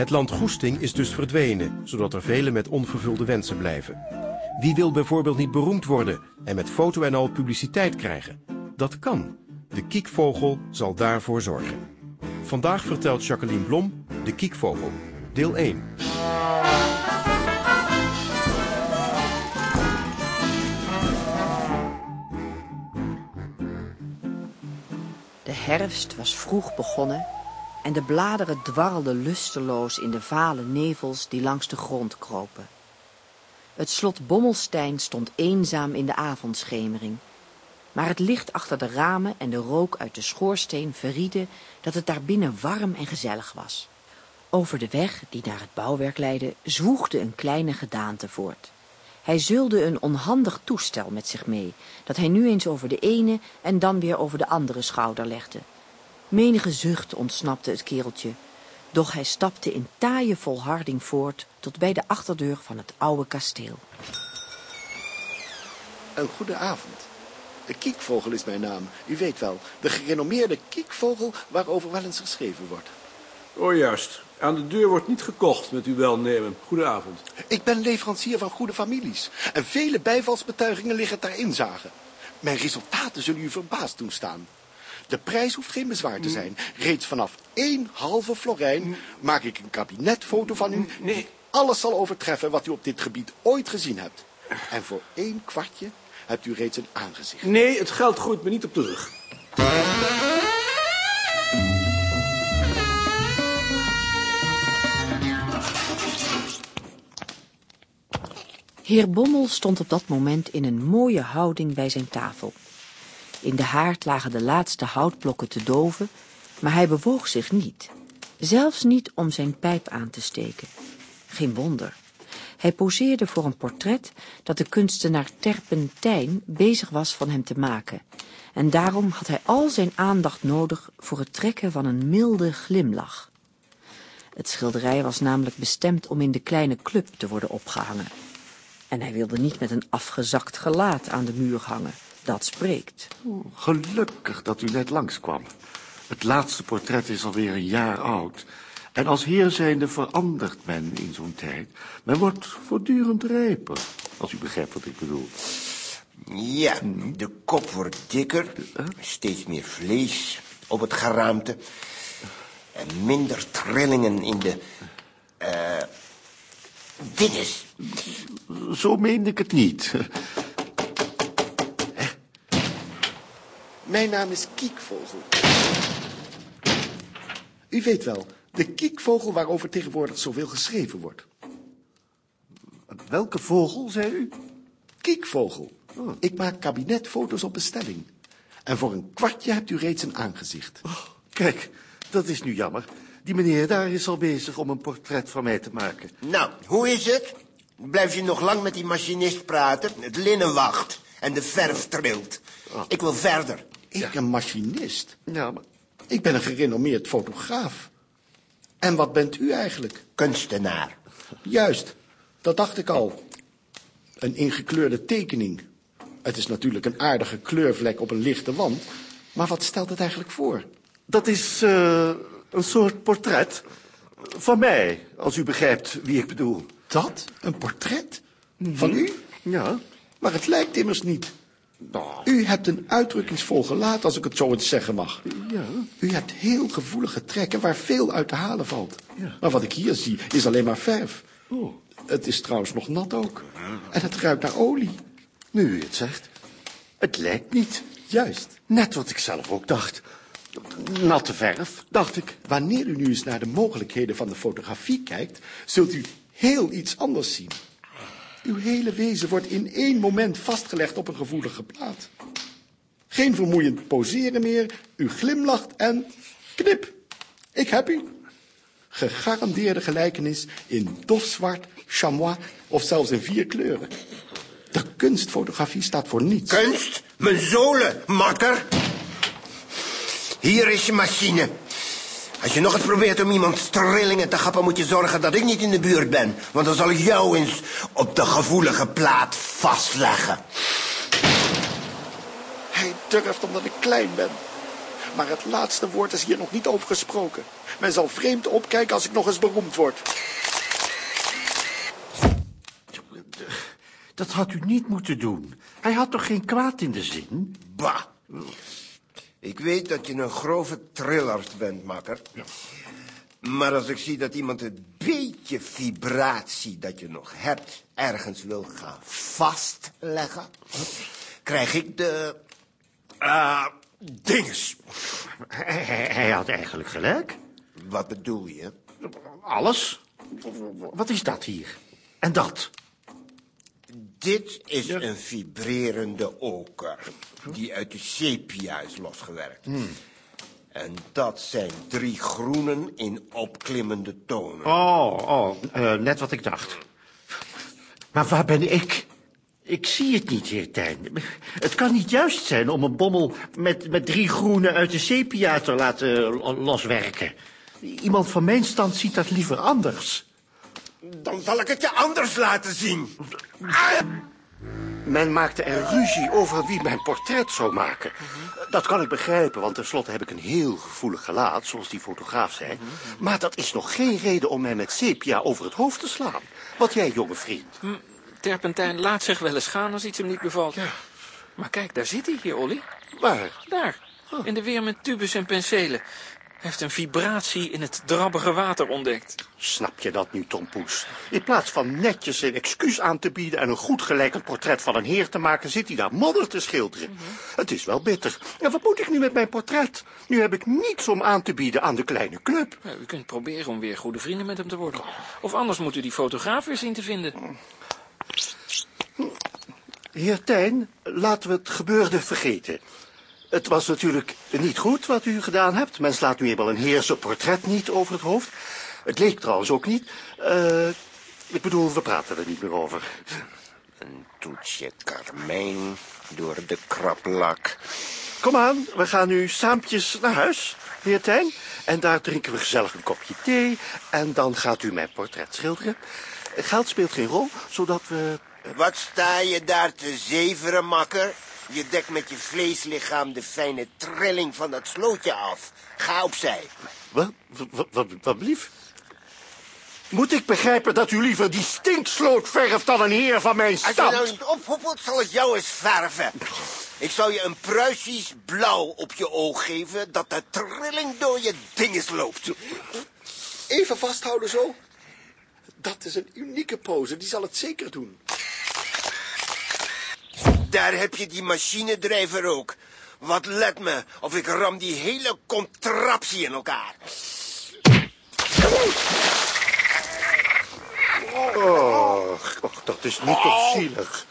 Het land Goesting is dus verdwenen, zodat er velen met onvervulde wensen blijven. Wie wil bijvoorbeeld niet beroemd worden en met foto en al publiciteit krijgen? Dat kan. De kiekvogel zal daarvoor zorgen. Vandaag vertelt Jacqueline Blom De Kiekvogel, deel 1. De herfst was vroeg begonnen en de bladeren dwarrelden lusteloos in de vale nevels die langs de grond kropen. Het slot Bommelstein stond eenzaam in de avondschemering, maar het licht achter de ramen en de rook uit de schoorsteen verrieden dat het daar binnen warm en gezellig was. Over de weg die naar het bouwwerk leidde zwoegde een kleine gedaante voort. Hij zeulde een onhandig toestel met zich mee, dat hij nu eens over de ene en dan weer over de andere schouder legde. Menige zucht ontsnapte het kereltje, doch hij stapte in taaie volharding voort tot bij de achterdeur van het oude kasteel. Een goede avond. De kiekvogel is mijn naam. U weet wel, de gerenommeerde kiekvogel waarover wel eens geschreven wordt. Oh juist. Aan de deur wordt niet gekocht met uw welnemen. Goedenavond. Ik ben leverancier van goede families. En vele bijvalsbetuigingen liggen ter inzage. Mijn resultaten zullen u verbaasd doen staan. De prijs hoeft geen bezwaar te zijn. Reeds vanaf één halve florijn maak ik een kabinetfoto van u... Nee. die alles zal overtreffen wat u op dit gebied ooit gezien hebt. En voor één kwartje hebt u reeds een aangezicht. Nee, het geld groeit me niet op de rug. Heer Bommel stond op dat moment in een mooie houding bij zijn tafel. In de haard lagen de laatste houtblokken te doven, maar hij bewoog zich niet. Zelfs niet om zijn pijp aan te steken. Geen wonder. Hij poseerde voor een portret dat de kunstenaar Terpentijn bezig was van hem te maken. En daarom had hij al zijn aandacht nodig voor het trekken van een milde glimlach. Het schilderij was namelijk bestemd om in de kleine club te worden opgehangen. En hij wilde niet met een afgezakt gelaat aan de muur hangen. Dat spreekt. Gelukkig dat u net langskwam. Het laatste portret is alweer een jaar oud. En als heer zijnde verandert men in zo'n tijd. Men wordt voortdurend rijper, als u begrijpt wat ik bedoel. Ja, de kop wordt dikker, steeds meer vlees op het geraamte. En minder trillingen in de... eh dinges. Zo meende ik het niet. Mijn naam is Kiekvogel. U weet wel, de kiekvogel waarover tegenwoordig zoveel geschreven wordt. Welke vogel, zei u? Kiekvogel. Ik maak kabinetfoto's op bestelling. En voor een kwartje hebt u reeds een aangezicht. Kijk, dat is nu jammer. Die meneer daar is al bezig om een portret van mij te maken. Nou, hoe is het? Blijf je nog lang met die machinist praten? Het linnen wacht en de verf trilt. Ik wil verder. Ik een machinist. Ja, maar Ik ben een gerenommeerd fotograaf. En wat bent u eigenlijk? Kunstenaar. Juist, dat dacht ik al. Een ingekleurde tekening. Het is natuurlijk een aardige kleurvlek op een lichte wand. Maar wat stelt het eigenlijk voor? dat is eh, een soort portret van mij, als u begrijpt wie ik bedoel. Dat? Een portret? Van u? Ja, Maar het lijkt immers niet. U hebt een uitdrukkingsvol gelaat, als ik het zo eens zeggen mag. ja. U hebt heel gevoelige trekken waar veel uit te halen valt. Maar wat ik hier zie, is alleen maar verf. Oh. Het is trouwens nog nat ook. En het ruikt naar olie. Nu u het zegt. Het lijkt niet. Juist. Net wat ik zelf ook dacht. Natte verf, dacht ik. Wanneer u nu eens naar de mogelijkheden van de fotografie kijkt, zult u heel iets anders zien. Uw hele wezen wordt in één moment vastgelegd op een gevoelige plaat. Geen vermoeiend poseren meer, u glimlacht en knip. Ik heb u. Gegarandeerde gelijkenis in dofzwart, chamois of zelfs in vier kleuren. De kunstfotografie staat voor niets. Kunst? Mijn zolen, makker. Hier is je machine. Als je nog eens probeert om iemand trillingen te gappen... moet je zorgen dat ik niet in de buurt ben. Want dan zal ik jou eens op de gevoelige plaat vastleggen. Hij durft omdat ik klein ben. Maar het laatste woord is hier nog niet over gesproken. Men zal vreemd opkijken als ik nog eens beroemd word. Dat had u niet moeten doen. Hij had toch geen kwaad in de zin? Bah. Ik weet dat je een grove trillert bent, makker. Maar als ik zie dat iemand het beetje vibratie dat je nog hebt... ergens wil gaan vastleggen... krijg ik de... ah dinges. Hij had eigenlijk gelijk. Wat bedoel je? Alles. Wat is dat hier? En dat? Dit is een vibrerende oker... die uit de sepia is losgewerkt. En dat zijn drie groenen in opklimmende tonen. Oh, oh, eh, net wat ik dacht. Maar waar ben ik? Ik zie het niet, heer Tijn. Het kan niet juist zijn om een bommel met, met drie groenen uit de sepia te laten lo- loswerken. Iemand van mijn stand ziet dat liever anders. Dan zal ik het je anders laten zien. Men maakte er ruzie over wie mijn portret zou maken. Dat kan ik begrijpen, want tenslotte heb ik een heel gevoelig gelaat, zoals die fotograaf zei. Maar dat is nog geen reden om mij met sepia over het hoofd te slaan. Wat jij, jonge vriend. Terpentijn laat zich wel eens gaan als iets hem niet bevalt. Maar kijk, daar zit hij hier, Olly. Waar? Daar, in de weer met tubus en penselen. Heeft een vibratie in het drabbige water ontdekt. Snap je dat nu, Tom Poes? In plaats van netjes een excuus aan te bieden... en een goed gelijkend portret van een heer te maken... zit hij daar modder te schilderen. Het is wel bitter. En wat moet ik nu met mijn portret? Nu heb ik niets om aan te bieden aan de kleine club. Ja, u kunt proberen om weer goede vrienden met hem te worden. Of anders moet u die fotograaf weer zien te vinden. Heer Tijn, laten we het gebeurde vergeten. Het was natuurlijk niet goed wat u gedaan hebt. Men slaat nu eenmaal een heerser portret niet over het hoofd. Het leek trouwens ook niet. Eh, ik bedoel, we praten er niet meer over. Een toetsje karmijn door de kraplak. Kom aan, we gaan nu saampjes naar huis, heer Tijn. En daar drinken we gezellig een kopje thee. En dan gaat u mijn portret schilderen. Geld speelt geen rol, zodat we... Wat sta je daar te zeveren, makker? Je dekt met je vleeslichaam de fijne trilling van dat slootje af. Ga opzij. Wat, wat, wat, wat blief? Moet ik begrijpen dat u liever die stinksloot verft dan een heer van mijn Als je nou niet ophoepelt, zal ik jou eens verven. Ik zal je een Pruisisch blauw op je oog geven... dat de trilling door je dinges loopt. Even vasthouden zo. Dat is een unieke pose, die zal het zeker doen. Daar heb je die machinedrijver ook. Wat let me, of ik ram die hele contraptie in elkaar. Och, och, dat is niet toch zielig.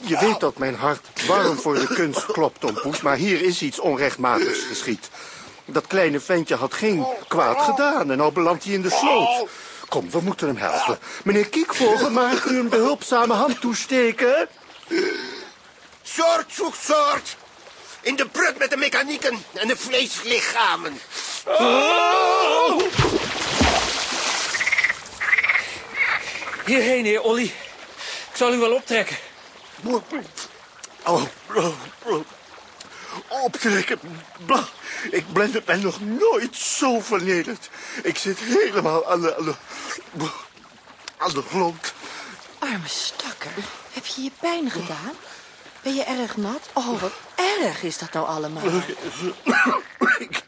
Je weet dat mijn hart warm voor de kunst klopt, Tom Poes, maar hier is iets onrechtmatigs geschied. Dat kleine ventje had geen kwaad gedaan en nou belandt hij in de sloot. Kom, we moeten hem helpen. Meneer Kiekvogel, mag u een behulpzame hand toesteken? Soort zoekt soort. In de prut met de mechanieken en de vleeslichamen. Hierheen, heer Olly. Ik zal u wel optrekken. Oh, oh, oh. Optrekken. Bah. Ik ben, ben nog nooit zo vernederd. Ik zit helemaal aan de, aan de, aan de grond. Arme stakker, heb je je pijn gedaan? Ben je erg nat? Oh, wat erg is dat nou allemaal. Ik,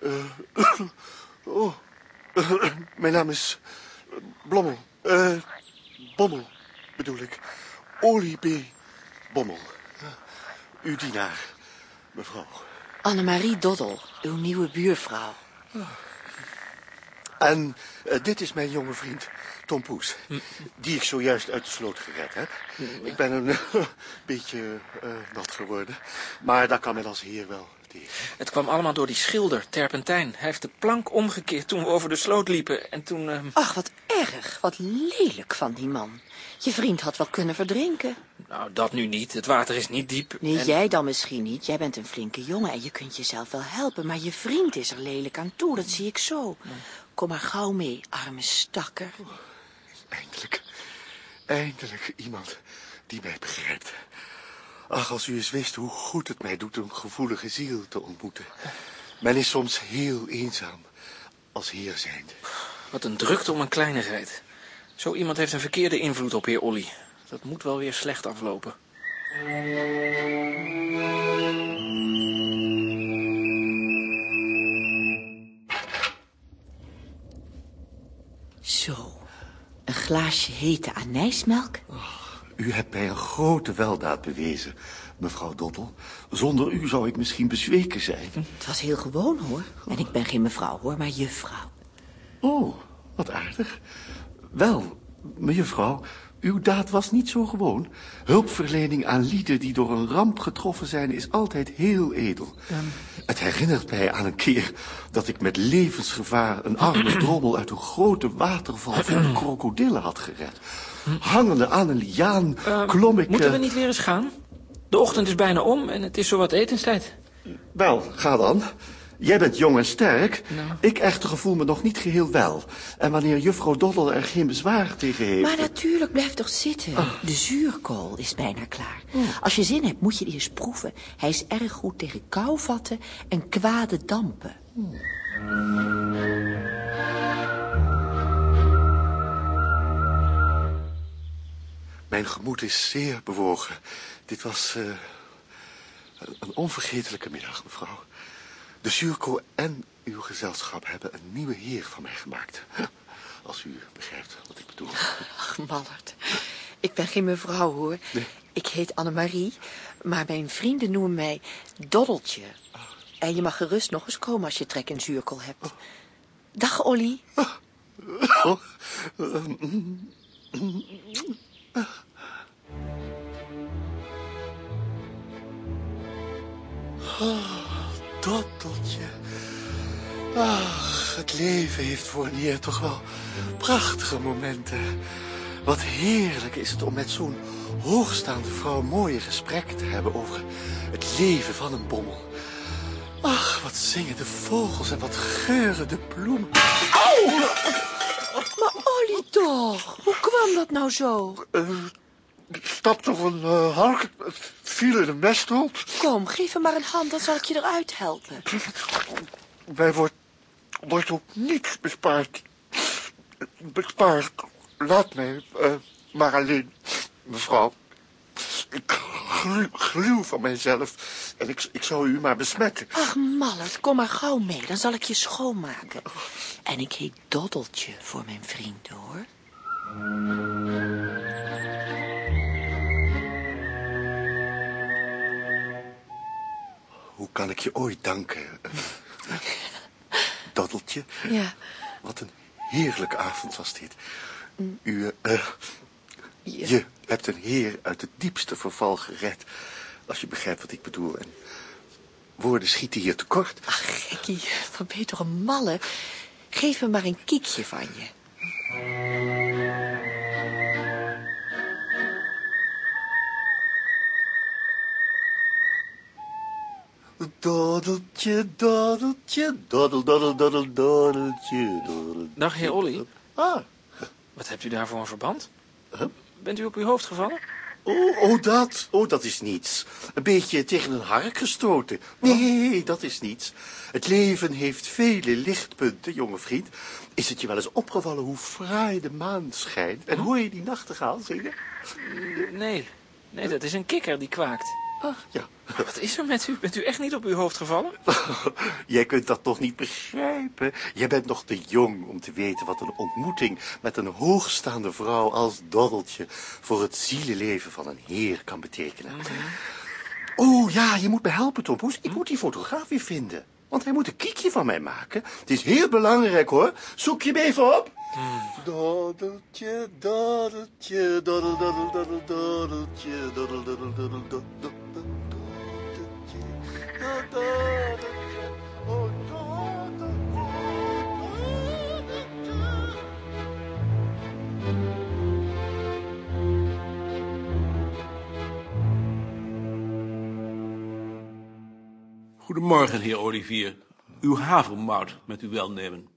eh, oh, eh, mijn naam is Blommel. Eh, Bommel, bedoel ik. Olie B. Bommel. Eh, uw dienaar, mevrouw. Annemarie Doddel, uw nieuwe buurvrouw. En eh, dit is mijn jonge vriend, Tom Poes. Die ik zojuist uit de sloot gered heb. Ik ben een beetje eh, nat geworden. Maar daar kan men als heer wel tegen. Het kwam allemaal door die schilder, Terpentijn. Hij heeft de plank omgekeerd toen we over de sloot liepen. En toen... ehm, Ach, wat erg, wat lelijk van die man. Je vriend had wel kunnen verdrinken. Nou, dat nu niet. Het water is niet diep. Nee, En- jij dan misschien niet. Jij bent een flinke jongen en je kunt jezelf wel helpen. Maar je vriend is er lelijk aan toe, dat zie ik zo. Kom maar gauw mee, arme stakker. Eindelijk, eindelijk iemand die mij begrijpt. Ach, als u eens wist hoe goed het mij doet een gevoelige ziel te ontmoeten. Men is soms heel eenzaam als heer zijnde. Wat een drukte om een kleinigheid. Zo iemand heeft een verkeerde invloed op heer Olly. Dat moet wel weer slecht aflopen. Zo, een glaasje hete anijsmelk? U hebt mij een grote weldaad bewezen, mevrouw Dottel. Zonder u zou ik misschien bezweken zijn. Het was heel gewoon, hoor. En ik ben geen mevrouw, hoor, maar juffrouw. Oh, wat aardig. Wel, mejuffrouw, uw daad was niet zo gewoon. Hulpverlening aan lieden die door een ramp getroffen zijn... is altijd heel edel. Het herinnert mij aan een keer dat ik met levensgevaar... een arme drommel uit een grote waterval van krokodillen had gered. Hangende aan een liaan klom ik... Moeten we eh, niet weer eens gaan? De ochtend is bijna om en het is zowat etenstijd. Wel, ga dan. Jij bent jong en sterk. Nou. Ik echter gevoel me nog niet geheel wel. En wanneer juffrouw Doddel er geen bezwaar tegen heeft... Maar natuurlijk, blijf toch zitten. De zuurkool is bijna klaar. Als je zin hebt, moet je die eens proeven. Hij is erg goed tegen kouvatten en kwade dampen. Mijn gemoed is zeer bewogen. Dit was eh, een onvergetelijke middag, mevrouw. De zuurkool en uw gezelschap hebben een nieuwe heer van mij gemaakt. Als u begrijpt wat ik bedoel. Ach, Mallard. Ik ben geen mevrouw, hoor. Ik heet Annemarie, maar mijn vrienden noemen mij Doddeltje. En je mag gerust nog eens komen als je trek in zuurkool hebt. Dag, Olly. Dotteltje. Ach, het leven heeft voor een heer toch wel prachtige momenten. Wat heerlijk is het om met zo'n hoogstaande vrouw mooie gesprekken te hebben over het leven van een bommel. Ach, wat zingen de vogels en wat geuren de bloemen. Maar Olly toch, hoe kwam dat nou zo? Ik stapte op een uh, hark, het viel in een mesthoop. Kom, geef hem maar een hand, dan zal ik je eruit helpen. Mij wordt, wordt op niets bespaard. Bespaard. Laat mij eh, maar alleen, mevrouw. Ik gluw van mijzelf en ik, ik zou u maar besmetten. Ach, Mallard, kom maar gauw mee, dan zal ik je schoonmaken. En ik heet Doddeltje voor mijn vrienden, hoor. Hoe kan ik je ooit danken? Doddeltje, Ja, wat een heerlijke avond was dit. U, eh, ja. je hebt een heer uit het diepste verval gered. Als je begrijpt wat ik bedoel. En woorden schieten hier tekort. Ach, gekkie, wat ben je toch een malle. Geef me maar een kiekje van je. Doddeltje, doddeltje, doddel, doddel, doddel, doddeltje, doddel. Dag, heer Olly. Ah, Wat hebt u daar voor een verband? Huh? Bent u op uw hoofd gevallen? oh, oh, dat. Oh, dat is niets. Een beetje tegen een hark gestoten. Nee, dat is niets. Het leven heeft vele lichtpunten, jonge vriend. Is het je wel eens opgevallen hoe fraai de maan schijnt? En hoor je die nachtegaal zingen? Nee. Nee, dat is een kikker die kwaakt. Ja. Wat is er met u? Bent u echt niet op uw hoofd gevallen? Jij kunt dat toch niet begrijpen? Jij bent nog te jong om te weten wat een ontmoeting met een hoogstaande vrouw als Doddeltje voor het zielenleven van een heer kan betekenen. Oh ja, je moet me helpen, Tom Poes. Ik moet die fotograaf weer vinden. Want hij moet een kiekje van mij maken. Het is heel belangrijk, hoor. Zoek je me even op. Doddeltje, doddel, doddel, doddel, doddeltje, doddel, doddel, doddel, doddel, doddeltje, doddeltje, oh, doddeltje, doddeltje. Goedemorgen, heer Olivier. Uw havermout met uw welnemen.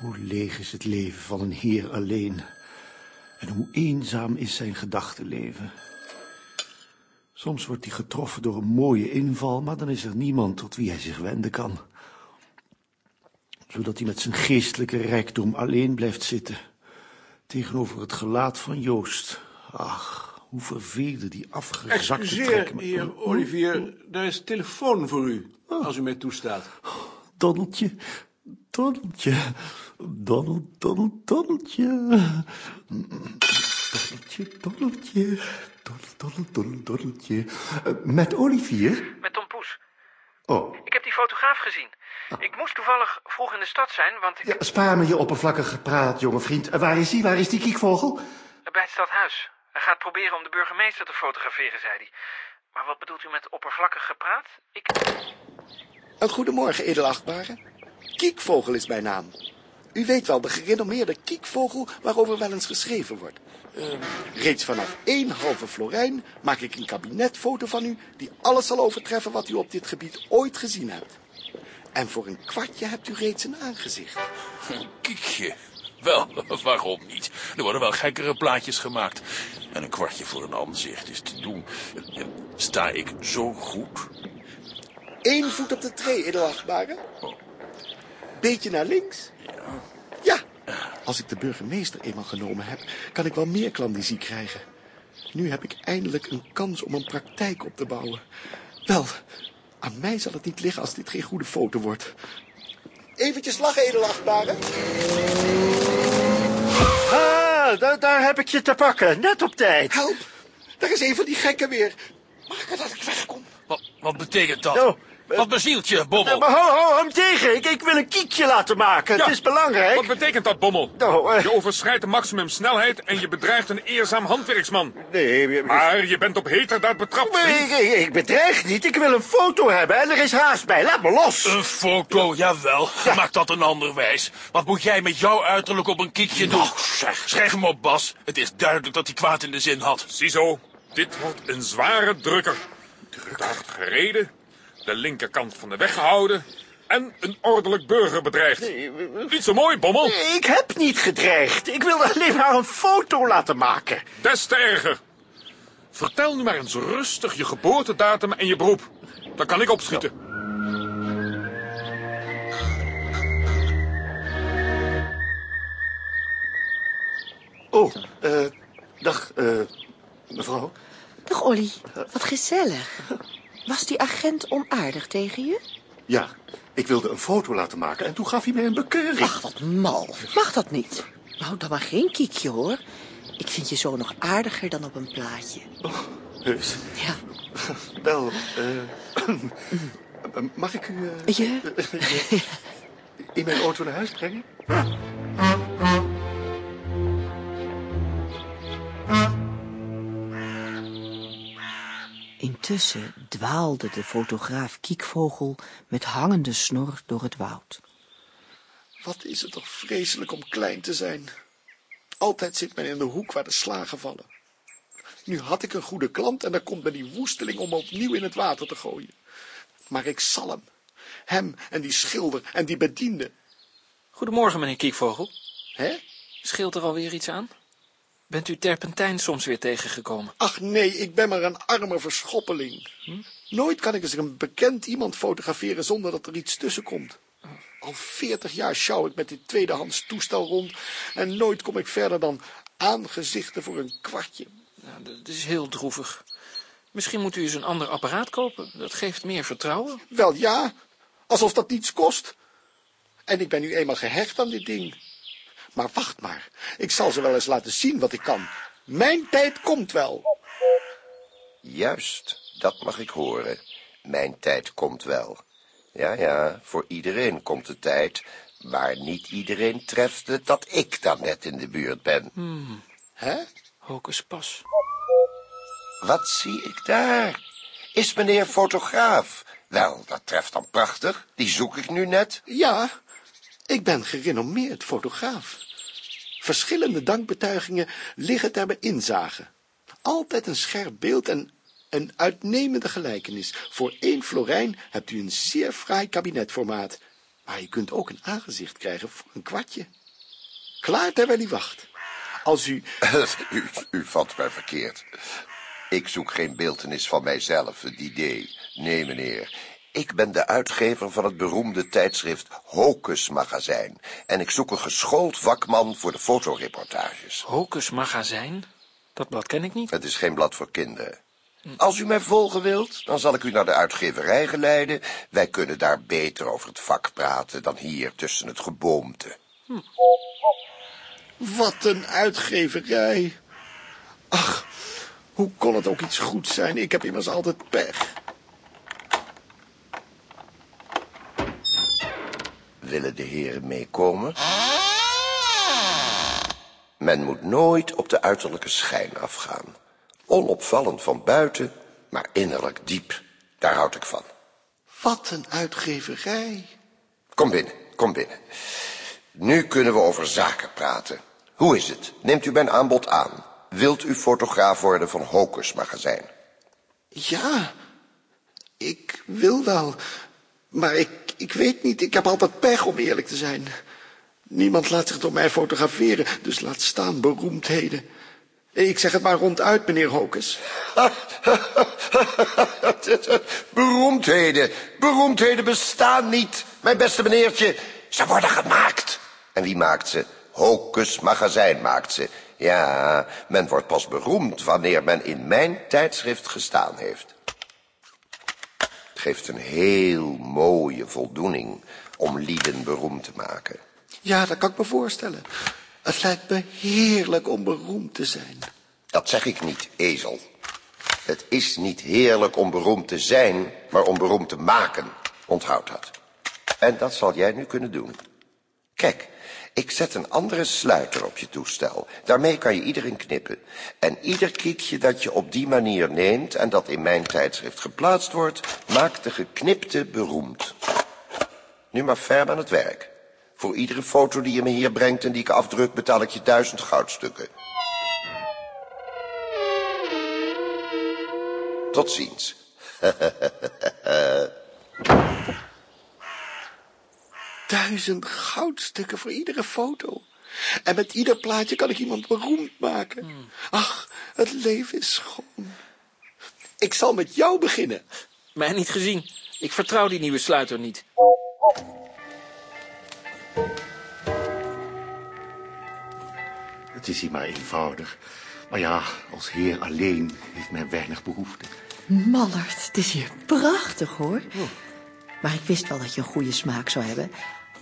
Hoe leeg is het leven van een heer alleen. En hoe eenzaam is zijn gedachtenleven. Soms wordt hij getroffen door een mooie inval, maar dan is er niemand tot wie hij zich wenden kan. Zodat hij met zijn geestelijke rijkdom alleen blijft zitten, tegenover het gelaat van Joost. Ach, hoe verveelde die afgezakte Excuseer, trekken. heer Olivier, daar is telefoon voor u, als u mij toestaat. Donneldje, Donneldje, Donald, Donald, Donneldje. Donneldje, Donneldje, Donald, Donald, Donald. Eh, Met Olivier? Met Tom Poes. Oh, Ik heb die fotograaf gezien. Ik moest toevallig vroeg in de stad zijn, want ik... ja, spaar me je oppervlakkige praat, jonge vriend. Eh, Waar is hij? Waar is die kiekvogel? Bij het stadhuis. Hij gaat proberen om de burgemeester te fotograferen, zei hij. Maar wat bedoelt u met oppervlakkig gepraat? Ik... Een goedemorgen, edelachtbare. Kiekvogel is mijn naam. U weet wel, de gerenommeerde kiekvogel waarover wel eens geschreven wordt. Eh, reeds vanaf één halve florijn maak ik een kabinetfoto van u... die alles zal overtreffen wat u op dit gebied ooit gezien hebt. En voor een kwartje hebt u reeds een aangezicht. Een kiekje. Wel, waarom niet? Er worden wel gekkere plaatjes gemaakt. En een kwartje voor een aanzicht is te doen. Sta ik zo goed? Eén voet op de tree, edelachtbare. Beetje naar links. Ja, als ik de burgemeester eenmaal genomen heb, kan ik wel meer klandizie krijgen. Nu heb ik eindelijk een kans om een praktijk op te bouwen. Wel, aan mij zal het niet liggen als dit geen goede foto wordt. Eventjes lachen, edelachtbare. Ah, daar, daar heb ik je te pakken. Net op tijd. Help, daar is een van die gekken weer. Maak er dat ik wegkom. Wat, wat betekent dat? Eh, wat bezielt je, Bommel? Maar hou, hou hem tegen. Ik, ik wil een kiekje laten maken. Ja, Het is belangrijk. Wat betekent dat, Bommel? Nou, eh, Je overschrijdt de maximumsnelheid en je bedreigt een eerzaam handwerksman. nee, Maar je bent op heterdaad betrapt, Nee, ik, ik, ik bedreig niet. Ik wil een foto hebben en er is haast bij. Laat me los. Een foto, jawel. Maak dat een ander wijs. Wat moet jij met jouw uiterlijk op een kiekje doen? zeg. Schrijf hem op, Bas. Het is duidelijk dat hij kwaad in de zin had. Ziezo, dit wordt een zware drukker. Hard gereden, de linkerkant van de weg gehouden en een ordelijk burger bedreigd. Niet zo mooi, Bommel. Ik heb niet gedreigd. Ik wilde alleen maar een foto laten maken. Des te erger. Vertel nu maar eens rustig je geboortedatum en je beroep. Dan kan ik opschieten. Oh, eh, dag, eh, mevrouw. Dag Olly, wat gezellig. Was die agent onaardig tegen je? Ja, ik wilde een foto laten maken en toen gaf hij mij een bekeuring. Ach, wat mal. Mag dat niet? Nou, dan maar geen kiekje, hoor. Ik vind je zo nog aardiger dan op een plaatje. Heus. Ja. Wel, eh, mag ik u eh, Je? in mijn auto naar huis brengen? Intussen dwaalde de fotograaf Kiekvogel met hangende snor door het woud. Wat is het toch vreselijk om klein te zijn. Altijd zit men in de hoek waar de slagen vallen. Nu had ik een goede klant en dan komt men die woesteling om me opnieuw in het water te gooien. Maar ik zal hem. Hem en die schilder en die bediende. Goedemorgen, meneer Kiekvogel. Hè? Scheelt er alweer iets aan? Bent u Terpentijn soms weer tegengekomen? Ach nee, ik ben maar een arme verschoppeling. Nooit kan ik eens een bekend iemand fotograferen zonder dat er iets tussen komt. Al veertig jaar sjouw ik met dit tweedehands toestel rond en nooit kom ik verder dan aangezichten voor een kwartje. Nou, dat is heel droevig. Misschien moet u eens een ander apparaat kopen. Dat geeft meer vertrouwen. Wel ja, alsof dat niets kost. En ik ben nu eenmaal gehecht aan dit ding. Maar wacht maar, ik zal ze wel eens laten zien wat ik kan. Mijn tijd komt wel. Juist, dat mag ik horen. Mijn tijd komt wel. Ja, ja, voor iedereen komt de tijd, maar niet iedereen treft het dat ik dan net in de buurt ben. Hè? Hocus pas. Wat zie ik daar? Is meneer fotograaf? Wel, dat treft dan prachtig. Die zoek ik nu net. Ja, ik ben gerenommeerd fotograaf. Verschillende dankbetuigingen liggen ter bij inzage. Altijd een scherp beeld en een uitnemende gelijkenis. Voor één florijn hebt u een zeer fraai kabinetformaat. Maar je kunt ook een aangezicht krijgen voor een kwartje. Klaar terwijl hij wacht. Als u... u, u vat mij verkeerd. Ik zoek geen beeltenis van mijzelf, het idee. Nee, meneer. Ik ben de uitgever van het beroemde tijdschrift Hocus Magazijn. En ik zoek een geschoold vakman voor de fotoreportages. Hocus Magazijn? Dat blad ken ik niet. Het is geen blad voor kinderen. Als u mij volgen wilt, dan zal ik u naar de uitgeverij geleiden. Wij kunnen daar beter over het vak praten dan hier tussen het geboomte. Wat een uitgeverij. Ach, hoe kon het ook iets goeds zijn? Ik heb immers altijd pech. Willen de heren meekomen? Men moet nooit op de uiterlijke schijn afgaan. Onopvallend van buiten, maar innerlijk diep. Daar houd ik van. Wat een uitgeverij. Kom binnen, kom binnen. Nu kunnen we over zaken praten. Hoe is het? Neemt u mijn aanbod aan? Wilt u fotograaf worden van Hocus Magazijn? Ja, ik wil wel. Maar ik, ik weet niet, ik heb altijd pech om eerlijk te zijn. Niemand laat zich door mij fotograferen, dus laat staan beroemdheden. Ik zeg het maar ronduit, meneer Hocus. Beroemdheden, beroemdheden bestaan niet, mijn beste meneertje. Ze worden gemaakt. En wie maakt ze? Hocus Magazijn maakt ze. Ja, men wordt pas beroemd wanneer men in mijn tijdschrift gestaan heeft. Geeft een heel mooie voldoening om lieden beroemd te maken. Ja, dat kan ik me voorstellen. Het lijkt me heerlijk om beroemd te zijn. Dat zeg ik niet, ezel. Het is niet heerlijk om beroemd te zijn, maar om beroemd te maken. Onthoud dat. En dat zal jij nu kunnen doen. Kijk, ik zet een andere sluiter op je toestel. Daarmee kan je iedereen knippen. En ieder kiekje dat je op die manier neemt en dat in mijn tijdschrift geplaatst wordt, maakt de geknipte beroemd. Nu maar ferm aan het werk. Voor iedere foto die je me hier brengt en die ik afdruk, betaal ik je duizend goudstukken. Tot ziens. Duizend goudstukken voor iedere foto. En met ieder plaatje kan ik iemand beroemd maken. Ach, het leven is schoon. Ik zal met jou beginnen. Mij niet gezien. Ik vertrouw die nieuwe sluiter niet. Het is hier maar eenvoudig. Maar ja, als heer alleen heeft men weinig behoefte. Mallert, het is hier prachtig hoor. Maar ik wist wel dat je een goede smaak zou hebben.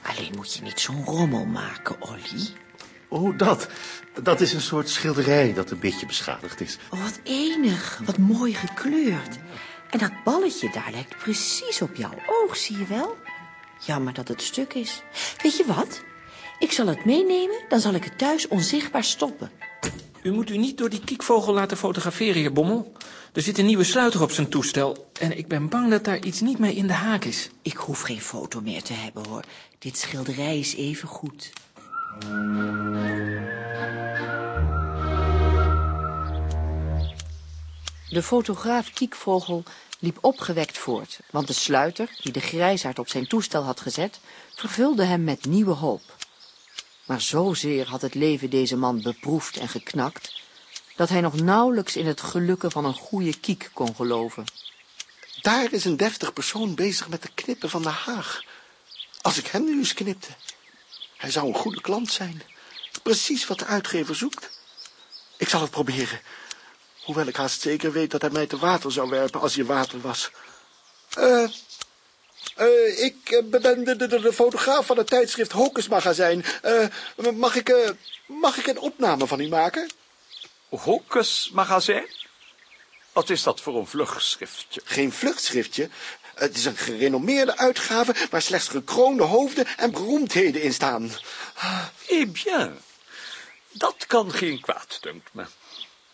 Alleen moet je niet zo'n rommel maken, Olly. Oh, dat. Dat is een soort schilderij dat een beetje beschadigd is. Oh, wat enig. Wat mooi gekleurd. En dat balletje daar lijkt precies op jouw oog, zie je wel? Jammer dat het stuk is. Weet je wat? Ik zal het meenemen, dan zal ik het thuis onzichtbaar stoppen. U moet u niet door die kiekvogel laten fotograferen, heer Bommel. Er zit een nieuwe sluiter op zijn toestel. En ik ben bang dat daar iets niet mee in de haak is. Ik hoef geen foto meer te hebben, hoor. Dit schilderij is even goed. De fotograaf Kiekvogel liep opgewekt voort, want de sluiter, die de grijsaard op zijn toestel had gezet, vervulde hem met nieuwe hoop. Maar zozeer had het leven deze man beproefd en geknakt, dat hij nog nauwelijks in het gelukken van een goede kiek kon geloven. Daar is een deftig persoon bezig met het knippen van de haag. Als ik hem nu eens knipte. Hij zou een goede klant zijn. Precies wat de uitgever zoekt. Ik zal het proberen. Hoewel ik haast zeker weet dat hij mij te water zou werpen als hij water was. Eh, eh, ik eh, ben de, de, de, de fotograaf van het tijdschrift Hocus Magazijn. Eh, mag, ik, mag ik een opname van u maken? Hocus Magazijn? Wat is dat voor een vlugschriftje? Geen vluchtschriftje. Het is een gerenommeerde uitgave waar slechts gekroonde hoofden en beroemdheden in staan. Eh bien, dat kan geen kwaad, dunkt me.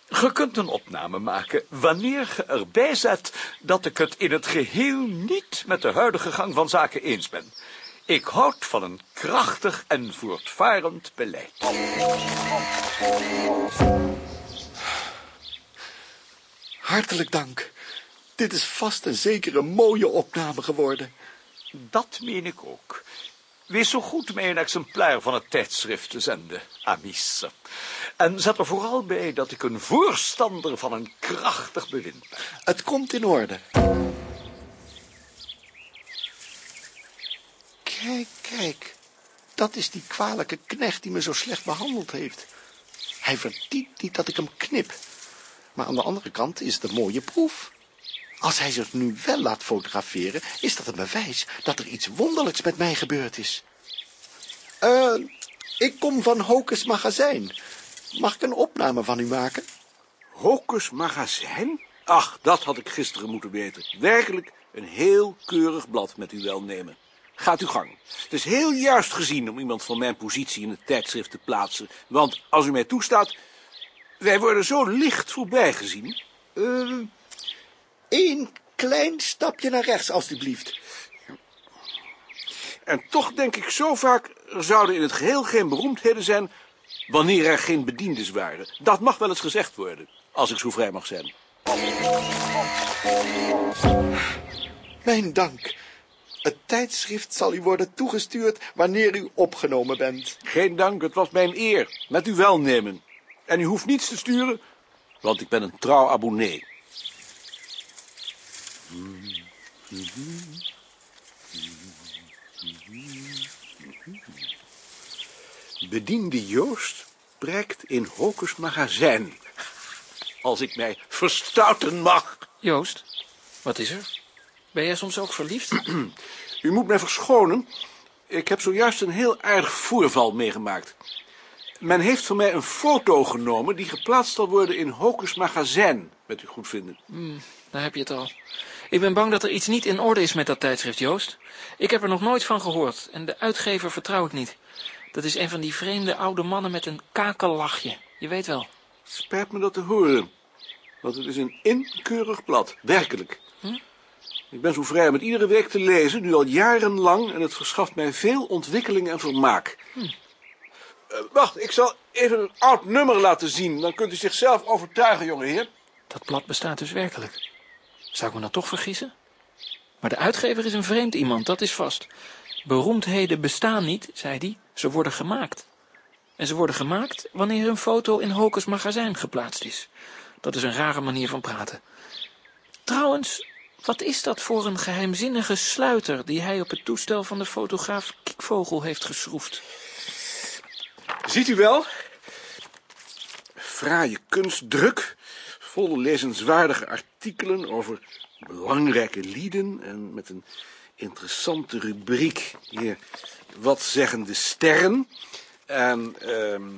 Je kunt een opname maken wanneer je erbij zet dat ik het in het geheel niet met de huidige gang van zaken eens ben. Ik houd van een krachtig en voortvarend beleid. Hartelijk dank. Dit is vast en zeker een mooie opname geworden. Dat meen ik ook. Wees zo goed mij een exemplaar van het tijdschrift te zenden, Amis. En zet er vooral bij dat ik een voorstander van een krachtig bewind ben. Het komt in orde. Kijk, kijk. Dat is die kwalijke knecht die me zo slecht behandeld heeft. Hij verdient niet dat ik hem knip. Maar aan de andere kant is het een mooie proef. Als hij zich nu wel laat fotograferen, is dat een bewijs dat er iets wonderlijks met mij gebeurd is. Eh, ik kom van Hokes magazijn. Mag ik een opname van u maken? Hocus Magazijn? Ach, dat had ik gisteren moeten weten. Werkelijk een heel keurig blad met uw welnemen. Gaat uw gang. Het is heel juist gezien om iemand van mijn positie in het tijdschrift te plaatsen. Want als u mij toestaat, wij worden zo licht voorbij gezien. Eén Eh, klein stapje naar rechts, alstublieft. En toch denk ik zo vaak, er zouden in het geheel geen beroemdheden zijn wanneer er geen bediendes waren. Dat mag wel eens gezegd worden, als ik zo vrij mag zijn. Mijn dank. Het tijdschrift zal u worden toegestuurd wanneer u opgenomen bent. Geen dank, het was mijn eer. Met uw welnemen. En u hoeft niets te sturen, want ik ben een trouw abonnee. Bediende Joost prijkt in Hocus Magazijn. Als ik mij verstouten mag. Joost, wat is er? Ben jij soms ook verliefd? U moet mij verschonen. Ik heb zojuist een heel aardig voorval meegemaakt. Men heeft van mij een foto genomen die geplaatst zal worden in Hocus Magazijn, met u goedvinden. Daar heb je het al. Ik ben bang dat er iets niet in orde is met dat tijdschrift, Joost. Ik heb er nog nooit van gehoord en de uitgever vertrouw ik niet. Dat is een van die vreemde oude mannen met een kakellachje. Je weet wel. Spijt me dat te horen, want het is een inkeurig blad, werkelijk. Ik ben zo vrij om het iedere week te lezen, nu al jarenlang, en het verschaft mij veel ontwikkeling en vermaak. Eh, wacht, ik zal even een oud nummer laten zien, dan kunt u zichzelf overtuigen, jongeheer. Dat blad bestaat dus werkelijk. Zou ik me dan toch vergissen? Maar de uitgever is een vreemd iemand, dat is vast. Beroemdheden bestaan niet, zei hij, ze worden gemaakt. En ze worden gemaakt wanneer een foto in Hokers magazijn geplaatst is. Dat is een rare manier van praten. Trouwens, wat is dat voor een geheimzinnige sluiter die hij op het toestel van de fotograaf Kiekvogel heeft geschroefd? Ziet u wel? Fraaie kunstdruk, vol lezenswaardige artikelen over belangrijke lieden en met een interessante rubriek. Hier, wat zeggen de sterren? En ehm,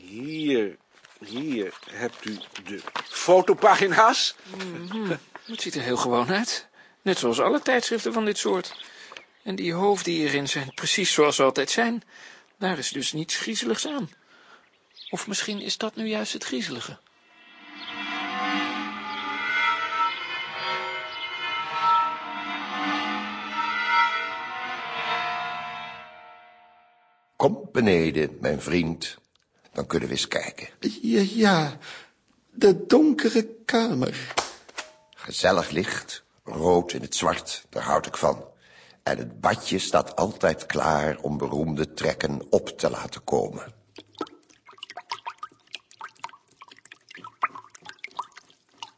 hier, hier hebt u de fotopagina's. Het ziet er heel gewoon uit. Net zoals alle tijdschriften van dit soort. En die hoofden hierin zijn precies zoals ze altijd zijn. Daar is dus niets griezeligs aan. Of misschien is dat nu juist het griezelige. Beneden, mijn vriend. Dan kunnen we eens kijken. Ja, ja, de donkere kamer. Gezellig licht, rood in het zwart, daar houd ik van. En het badje staat altijd klaar om beroemde trekken op te laten komen.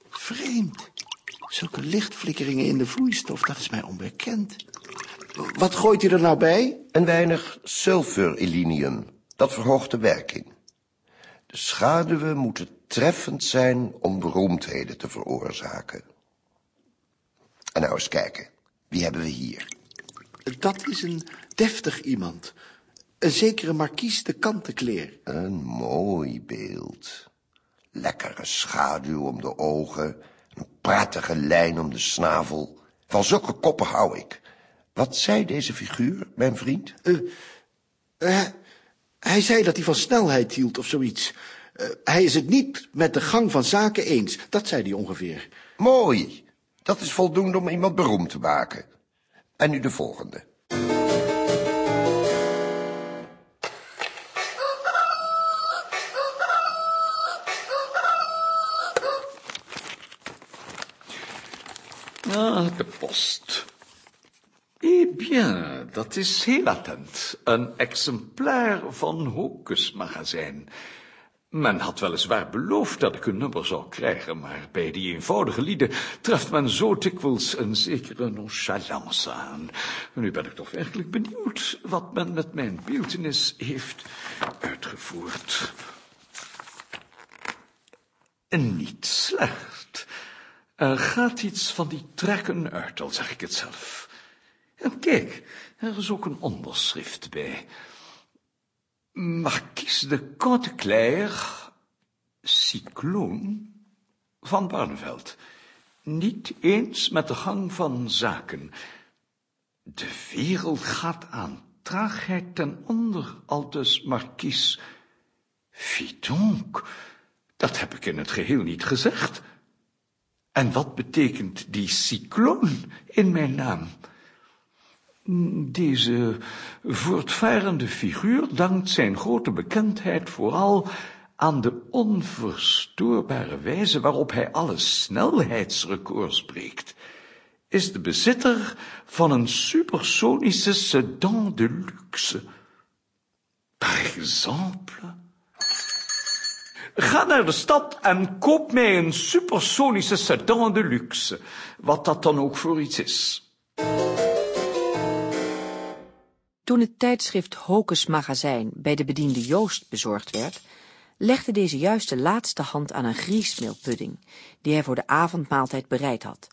Vreemd. Zulke lichtflikkeringen in de vloeistof, dat is mij onbekend. Wat gooit u er nou bij? Een weinig sulfurillinium, dat verhoogt de werking. De schaduwen moeten treffend zijn om beroemdheden te veroorzaken. En nou eens kijken, wie hebben we hier? Dat is een deftig iemand. Een zekere markies de kantenkleer. Een mooi beeld. Lekkere schaduw om de ogen, een prettige lijn om de snavel. Van zulke koppen hou ik. Wat zei deze figuur, mijn vriend? Eh, hij zei dat hij van snelheid hield of zoiets. Eh, hij is het niet met de gang van zaken eens. Dat zei hij ongeveer. Mooi. Dat is voldoende om iemand beroemd te maken. En nu de volgende. Ah, de post. Eh bien, dat is heel attent. Een exemplaar van Hocus magazijn. Men had weliswaar beloofd dat ik een nummer zou krijgen, maar bij die eenvoudige lieden treft men zo dikwijls een zekere nonchalance aan. Nu ben ik toch werkelijk benieuwd wat men met mijn beeltenis heeft uitgevoerd. Niet slecht. Er gaat iets van die trekken uit, al zeg ik het zelf. En kijk, er is ook een onderschrift bij. Marquise de Conteclair, cycloon van Barneveld. Niet eens met de gang van zaken. De wereld gaat aan traagheid ten onder, aldus Marquise. Wie donc, dat heb ik in het geheel niet gezegd. En wat betekent die cycloon in mijn naam? Deze voortvarende figuur dankt zijn grote bekendheid vooral aan de onverstoorbare wijze waarop hij alle snelheidsrecords breekt. Is de bezitter van een supersonische sedan de luxe. Par exemple... Ga naar de stad en koop mij een supersonische sedan de luxe, wat dat dan ook voor iets is. Toen het tijdschrift Hokes Magazijn bij de bediende Joost bezorgd werd, legde deze juist de laatste hand aan een griesmeelpudding, die hij voor de avondmaaltijd bereid had.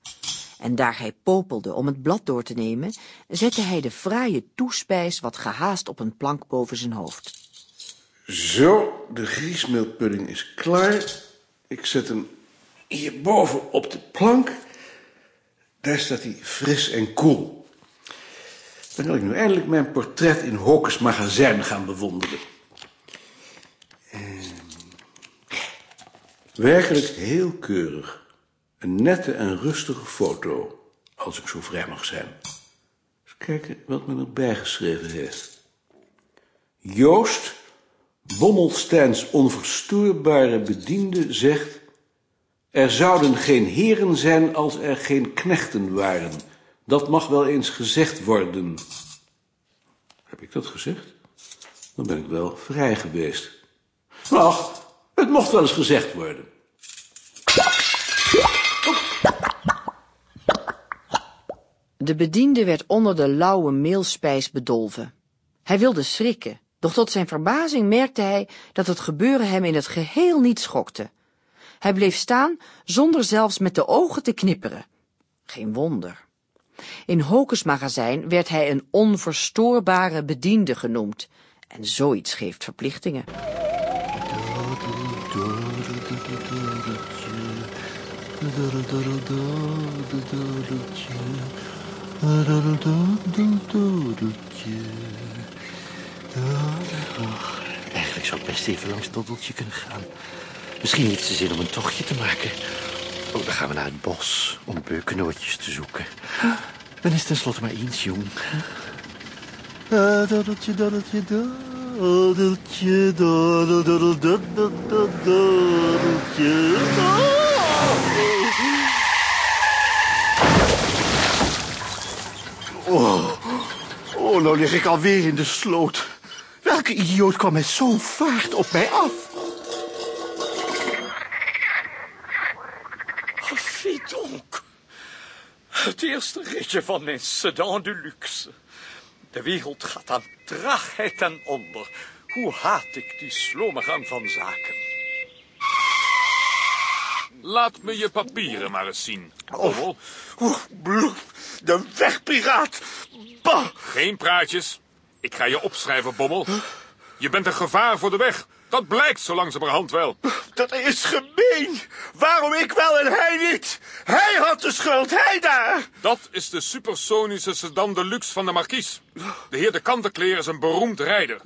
En daar hij popelde om het blad door te nemen, zette hij de fraaie toespijs wat gehaast op een plank boven zijn hoofd. Zo, de griesmeelpudding is klaar. Ik zet hem hierboven op de plank. Daar staat hij fris en koel. Dan kan ik nu eindelijk mijn portret in Hokes magazijn gaan bewonderen. Ehm, werkelijk heel keurig. Een nette en rustige foto, als ik zo vrij mag zijn. Eens kijken wat men erbij geschreven heeft. Joost, Bommelsteins onverstoorbare bediende, zegt... Er zouden geen heren zijn als er geen knechten waren... Dat mag wel eens gezegd worden. Heb ik dat gezegd? Dan ben ik wel vrij geweest. Ach, het mocht wel eens gezegd worden. De bediende werd onder de lauwe meelspijs bedolven. Hij wilde schrikken, doch tot zijn verbazing merkte hij dat het gebeuren hem in het geheel niet schokte. Hij bleef staan zonder zelfs met de ogen te knipperen. Geen wonder. In Hokes magazijn werd hij een onverstoorbare bediende genoemd. En zoiets geeft verplichtingen. Eigenlijk zou ik best even langs Doddeltje kunnen gaan. Misschien heeft ze zin om een tochtje te maken. Oh, dan gaan we naar het bos om beukennootjes te zoeken. Dan is tenslotte maar eens jong. Doddeltje, doddeltje, doddeltje, doddel, doddel, doddel, doddeltje. Oh, oh, nou lig ik alweer in de sloot. Welke idioot kwam met zo'n vaart op mij af? Het eerste ritje van mijn sedan de luxe. De wereld gaat aan traagheid ten onder. Hoe haat ik die slome gang van zaken. Laat me je papieren maar eens zien. Bommel. Oh, bloed, de wegpiraat. Bah. Geen praatjes. Ik ga je opschrijven, Bommel. Je bent een gevaar voor de weg. Dat blijkt zo langzamerhand wel. Dat is gemeen. Waarom ik wel en hij niet? Hij had de schuld, hij daar. Dat is de supersonische sedan de luxe van de markies. De heer de Kantenkleer is een beroemd rijder.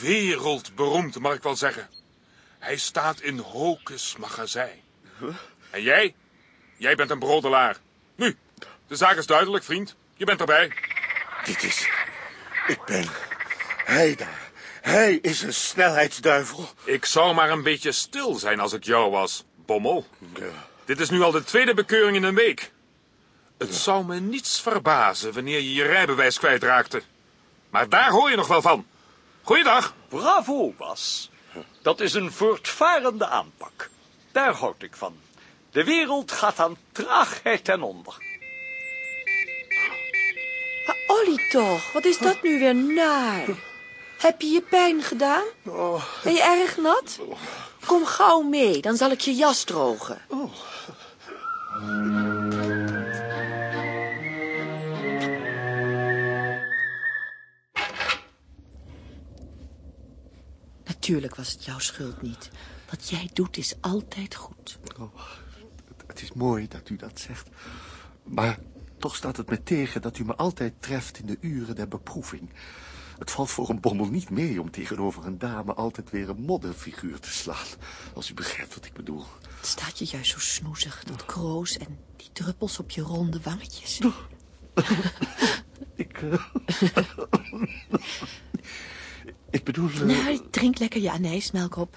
Wereldberoemd, mag ik wel zeggen. Hij staat in Hokes magazijn. En jij? Jij bent een brodelaar. Nu, de zaak is duidelijk, vriend. Je bent erbij. Dit is... Ik ben... Hij daar. Hij is een snelheidsduivel. Ik zou maar een beetje stil zijn als ik jou was, Bommel. Dit is nu al de tweede bekeuring in een week. Het zou me niets verbazen wanneer je je rijbewijs kwijtraakte. Maar daar hoor je nog wel van. Goeiedag. Bravo, Bas. Dat is een voortvarende aanpak. Daar houd ik van. De wereld gaat aan traagheid ten onder. Maar Olly toch, wat is dat nu weer naar? Heb je je pijn gedaan? Ben je erg nat? Kom gauw mee, dan zal ik je jas drogen. Natuurlijk was het jouw schuld niet. Wat jij doet is altijd goed. Oh, het, het is mooi dat u dat zegt. Maar toch staat het me tegen dat u me altijd treft in de uren der beproeving. Het valt voor een bommel niet mee om tegenover een dame altijd weer een modderfiguur te slaan. Als u begrijpt wat ik bedoel. Het staat je juist zo snoezig, dat kroos en die druppels op je ronde wangetjes. Ik... eh, ik bedoel... Nou, drink lekker je anijsmelk op.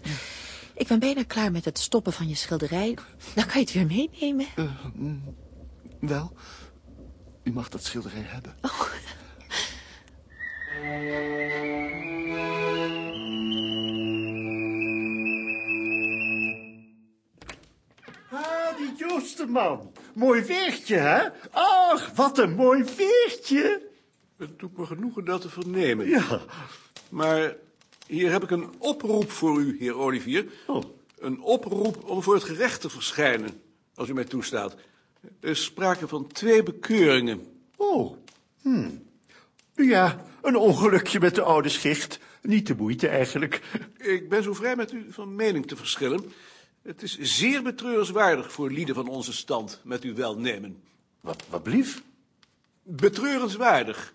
Ik ben bijna klaar met het stoppen van je schilderij. Dan kan je het weer meenemen. eh, mm, wel, u mag dat schilderij hebben. Ah, die Joosterman. Mooi weertje, hè? Ach, wat een mooi weertje. Het doet me genoegen dat te vernemen. Ja. Maar hier heb ik een oproep voor u, heer Olivier. Oh. Een oproep om voor het gerecht te verschijnen, als u mij toestaat. Er is sprake van twee bekeuringen. Oh, hm. Ja, een ongelukje met de oude schicht. Niet de moeite eigenlijk. Ik ben zo vrij met u van mening te verschillen. Het is zeer betreurenswaardig voor lieden van onze stand, met uw welnemen. Wat, wat blief? Betreurenswaardig.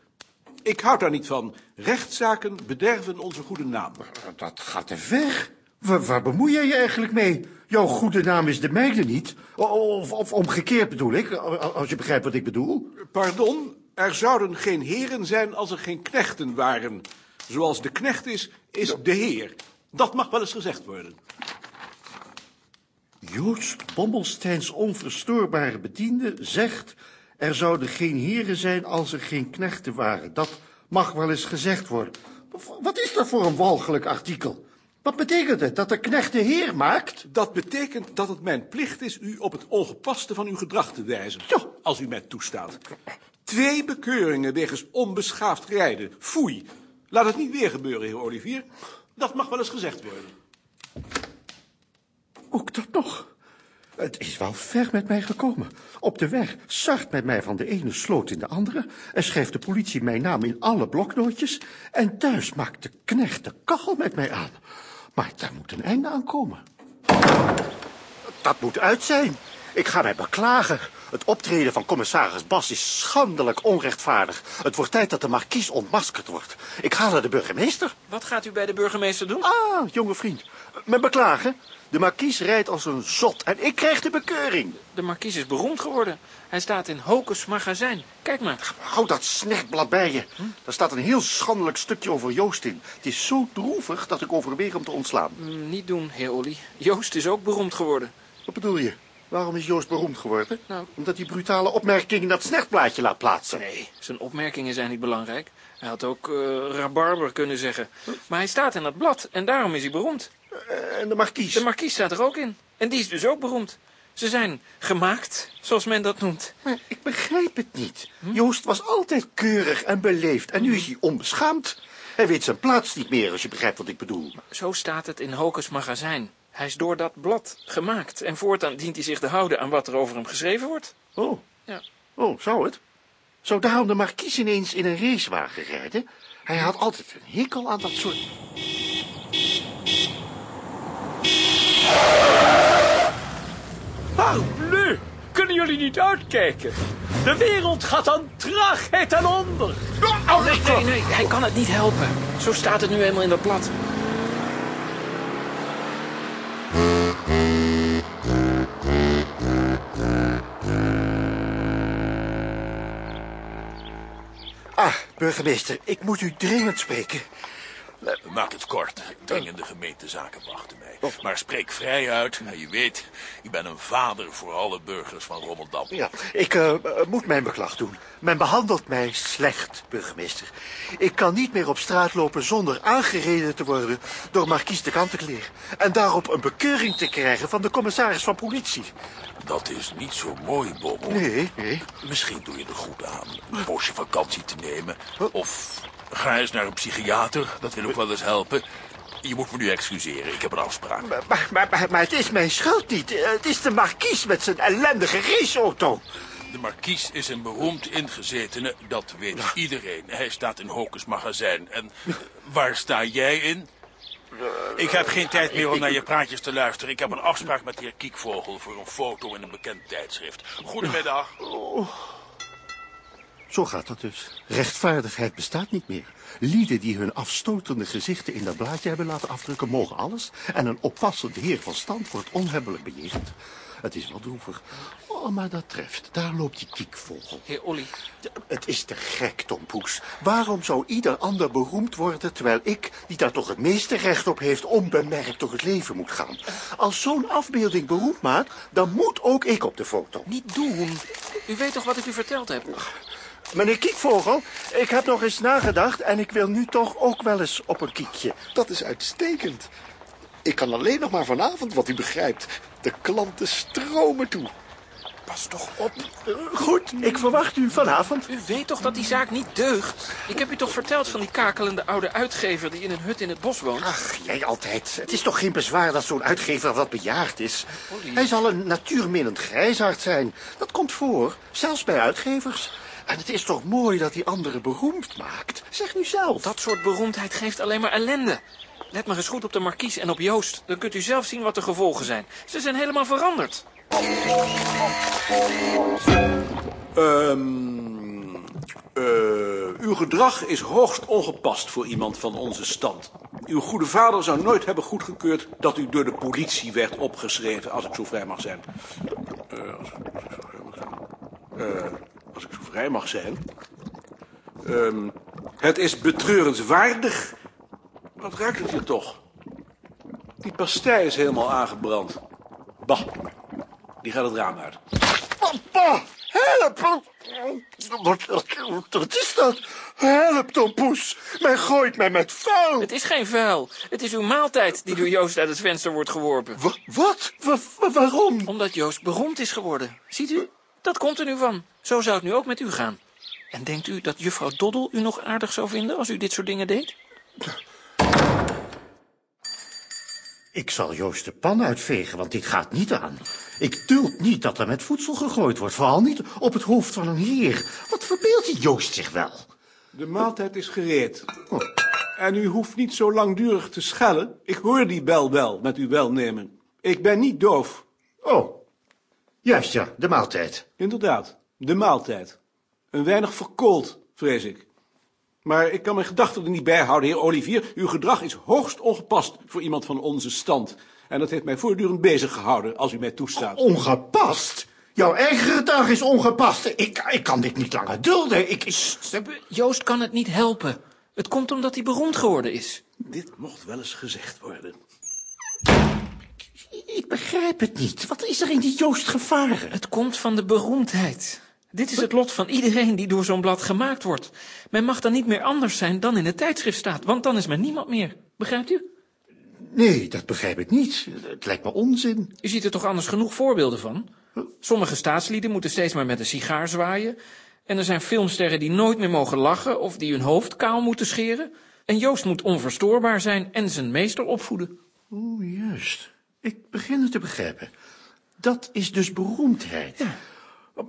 Ik houd daar niet van. Rechtszaken bederven onze goede naam. Dat gaat te ver. Waar, waar bemoei jij je eigenlijk mee? Jouw goede naam is de mijne niet. Of, of omgekeerd bedoel ik, als je begrijpt wat ik bedoel. Pardon, er zouden geen heren zijn als er geen knechten waren. Zoals de knecht is, is de heer. Dat mag wel eens gezegd worden. Joost Bommelsteins onverstoorbare bediende zegt... er zouden geen heren zijn als er geen knechten waren. Dat mag wel eens gezegd worden. Wat is dat voor een walgelijk artikel? Wat betekent het, dat de knecht de heer maakt? Dat betekent dat het mijn plicht is u op het ongepaste van uw gedrag te wijzen. Ja. Als u mij toestaat. Twee bekeuringen wegens onbeschaafd rijden. Foei. Laat het niet weer gebeuren, heer Olivier. Dat mag wel eens gezegd worden. Ook dat nog. Het is wel ver met mij gekomen. Op de weg zart met mij van de ene sloot in de andere... en schrijft de politie mijn naam in alle bloknootjes... en thuis maakt de knecht de kachel met mij aan. Maar daar moet een einde aan komen. Dat moet uit zijn. Ik ga mij beklagen. Het optreden van commissaris Bas is schandelijk onrechtvaardig. Het wordt tijd dat de markies ontmaskerd wordt. Ik ga naar de burgemeester. Wat gaat u bij de burgemeester doen? Ah, jonge vriend. Mijn beklagen. De markies rijdt als een zot en ik krijg de bekeuring. De markies is beroemd geworden. Hij staat in Hokes magazijn. Kijk maar. Hou dat snertblad bij je. Daar staat een heel schandelijk stukje over Joost in. Het is zo droevig dat ik overweeg hem te ontslaan. Mm, niet doen, heer Olly. Joost is ook beroemd geworden. Wat bedoel je? Waarom is Joost beroemd geworden? Nou- Omdat hij brutale opmerkingen dat snertblaadje laat plaatsen. Nee, zijn opmerkingen zijn niet belangrijk. Hij had ook eh, rabarber kunnen zeggen. Maar hij staat in dat blad en daarom is hij beroemd. Eh, En de markies? De markies staat er ook in. En die is dus ook beroemd. Ze zijn gemaakt, zoals men dat noemt. Maar ik begrijp het niet. Joost was altijd keurig en beleefd en nu is hij onbeschaamd. Hij weet zijn plaats niet meer, als je begrijpt wat ik bedoel. Zo staat het in Hokes magazijn. Hij is door dat blad gemaakt. En voortaan dient hij zich te houden aan wat er over hem geschreven wordt. Oh, Ja. oh, zou het? Zou daarom de markies ineens in een racewagen rijden? Hij had altijd een hekel aan dat soort... Parbleu! Kunnen jullie niet uitkijken? De wereld gaat aan traagheid ten onder. Oh, nee, nee, nee, hij kan het niet helpen. Zo staat het nu eenmaal in dat blad. Ah, burgemeester, ik moet u dringend spreken. Maak het kort. Dringende gemeentezaken wachten mij. Maar spreek vrij uit. Nou, Je weet, ik ben een vader voor alle burgers van Rommeldam. Ja, ik eh, moet mijn beklag doen. Men behandelt mij slecht, burgemeester. Ik kan niet meer op straat lopen zonder aangereden te worden door markies de Kantekleer. En daarop een bekeuring te krijgen van de commissaris van politie. Dat is niet zo mooi, Bommel. Nee, nee. Misschien doe je er goed aan een poosje vakantie te nemen. Of ga eens naar een psychiater, dat wil ook wel eens helpen. Je moet me nu excuseren, ik heb een afspraak. Maar, maar, maar, maar- het is mijn schuld niet. Eh, Het is de markies met zijn ellendige raceauto. De markies is een beroemd ingezetene, dat weet iedereen. Hij staat in Hokes magazijn. En waar sta jij in? Ik heb geen tijd meer om naar je praatjes te luisteren. Ik heb een afspraak met de heer Kiekvogel voor een foto in een bekend tijdschrift. Goedemiddag. Zo gaat dat dus. Rechtvaardigheid bestaat niet meer. Lieden die hun afstotende gezichten in dat blaadje hebben laten afdrukken, mogen alles. En een oppassend heer van stand wordt onhebbelijk bejegend. Het is wel droevig. Oh, maar dat treft. Daar loopt die kiekvogel. Heer Olly, Het is te gek, Tom Poes. Waarom zou ieder ander beroemd worden... terwijl ik, die daar toch het meeste recht op heeft... onbemerkt door het leven moet gaan? Als zo'n afbeelding beroemd maakt... dan moet ook ik op de foto. niet doen. U weet toch wat ik u verteld heb? Meneer Kiekvogel, ik heb nog eens nagedacht... en ik wil nu toch ook wel eens op een kiekje. Dat is uitstekend. Ik kan alleen nog maar vanavond wat u begrijpt. De klanten stromen toe. Pas toch op. Goed, ik verwacht u vanavond. U weet toch dat die zaak niet deugt? Ik heb u toch verteld van die kakelende oude uitgever die in een hut in het bos woont? Ach, jij altijd. Het is toch geen bezwaar dat zo'n uitgever wat bejaard is. Hij zal een natuurminnend grijsaard zijn. Dat komt voor, zelfs bij uitgevers. En het is toch mooi dat hij anderen beroemd maakt. Zeg nu zelf. Dat soort beroemdheid geeft alleen maar ellende. Let maar eens goed op de markies en op Joost. Dan kunt u zelf zien wat de gevolgen zijn. Ze zijn helemaal veranderd. Ehm, eh, uw gedrag is hoogst ongepast voor iemand van onze stand. Uw goede vader zou nooit hebben goedgekeurd dat u door de politie werd opgeschreven, als ik zo vrij mag zijn. Eh, als, ik- als ik zo vrij mag zijn. Eh. Ehm, het is betreurenswaardig. Wat ruikt het hier toch? Die pastei is helemaal aangebrand. Bah, die gaat het raam uit. Papa, help! Wat, wat, wat is dat? Help, Tom Poes. Men gooit mij met vuil. Het is geen vuil. Het is uw maaltijd die door Joost uit het venster wordt geworpen. Wa- wat? Wa- wa- waarom? Omdat Joost beroemd is geworden. Ziet u? Dat komt er nu van. Zo zou het nu ook met u gaan. En denkt u dat juffrouw Doddel u nog aardig zou vinden als u dit soort dingen deed? Ik zal Joost de pan uitvegen, want dit gaat niet aan. Ik duld niet dat er met voedsel gegooid wordt, vooral niet op het hoofd van een heer. Wat verbeeldt die Joost zich wel? De maaltijd is gereed. En u hoeft niet zo langdurig te schellen. Ik hoor die bel wel, met uw welnemen. Ik ben niet doof. Oh, juist ja, de maaltijd. Inderdaad, de maaltijd. Een weinig verkoold, vrees ik. Maar ik kan mijn gedachten er niet bij houden, heer Olivier. Uw gedrag is hoogst ongepast voor iemand van onze stand. En dat heeft mij voortdurend bezig gehouden, als u mij toestaat. Ongepast? Jouw eigen gedrag is ongepast. Ik, ik kan dit niet langer dulden. Ik, Joost kan het niet helpen. Het komt omdat hij beroemd geworden is. Dit mocht wel eens gezegd worden. Ik begrijp het niet. Wat is er in die Joost gevaren? Het komt van de beroemdheid. Dit is het lot van iedereen die door zo'n blad gemaakt wordt. Men mag dan niet meer anders zijn dan in het tijdschrift staat, want dan is men niemand meer. Begrijpt u? Nee, dat begrijp ik niet. Het lijkt me onzin. U ziet er toch anders genoeg voorbeelden van? Sommige staatslieden moeten steeds maar met een sigaar zwaaien. En er zijn filmsterren die nooit meer mogen lachen of die hun hoofd kaal moeten scheren. En Joost moet onverstoorbaar zijn en zijn meester opvoeden. Oh, juist. Ik begin het te begrijpen. Dat is dus beroemdheid.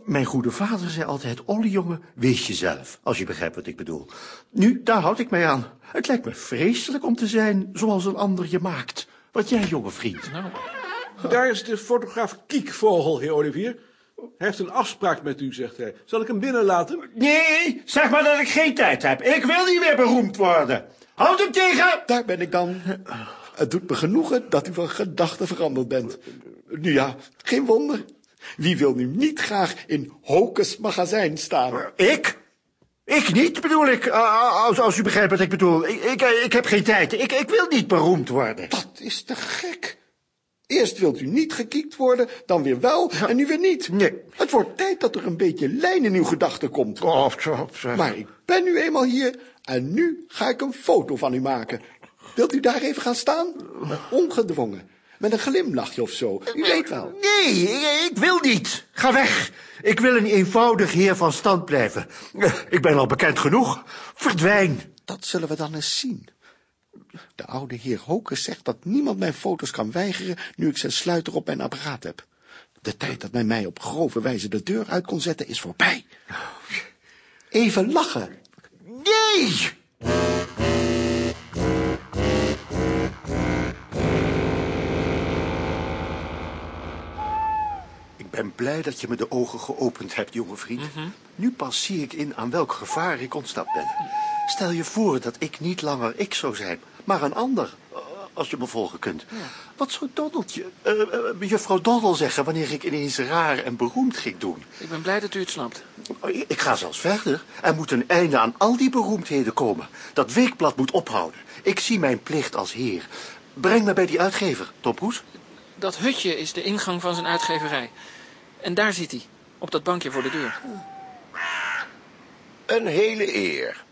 Mijn goede vader zei altijd, Olly jongen, wees jezelf, als je begrijpt wat ik bedoel. Nu, daar houd ik mij aan. Het lijkt me vreselijk om te zijn zoals een ander je maakt. Wat jij, jonge vriend. Nou, Daar is de fotograaf Kiekvogel, heer Olivier. Hij heeft een afspraak met u, zegt hij. Zal ik hem binnenlaten? Nee, zeg maar dat ik geen tijd heb. Ik wil niet meer beroemd worden. Houd hem tegen! Daar ben ik dan. Het doet me genoegen dat u van gedachten veranderd bent. Nu ja, geen wonder. Wie wil nu niet graag in Hokes magazijn staan? Ik? Ik niet, bedoel ik. Ah, Als, als u begrijpt wat ik bedoel. Ik, ik, ik heb geen tijd. Ik, ik wil niet beroemd worden. Dat is te gek. Eerst wilt u niet gekiekt worden, dan weer wel en nu weer niet. Nee. Het wordt tijd dat er een beetje lijn in uw gedachten komt. Oh, zeg. Maar ik ben nu eenmaal hier en nu ga ik een foto van u maken. Wilt u daar even gaan staan? Ongedwongen. Met een glimlachje of zo. U weet wel. Nee, ik, ik wil niet. Ga weg. Ik wil een eenvoudig heer van stand blijven. Ik ben al bekend genoeg. Verdwijn. Dat zullen we dan eens zien. De oude heer Hokes zegt dat niemand mijn foto's kan weigeren nu ik zijn sluiter op mijn apparaat heb. De tijd dat men mij op grove wijze de deur uit kon zetten is voorbij. Even lachen. Nee! Ben blij dat je me de ogen geopend hebt, jonge vriend. Nu pas zie ik in aan welk gevaar ik ontsnapt ben. Stel je voor dat ik niet langer ik zou zijn, maar een ander. eh, Als je me volgen kunt. Wat zou Doddeltje, eh, juffrouw Doddel zeggen wanneer ik ineens raar en beroemd ging doen? Ik ben blij dat u het snapt. Oh, Ik ga zelfs verder. Er moet een einde aan al die beroemdheden komen. Dat weekblad moet ophouden. Ik zie mijn plicht als heer. Breng me bij die uitgever, Tophoes. Dat hutje is de ingang van zijn uitgeverij. En daar zit hij, op dat bankje voor de deur. Een hele eer.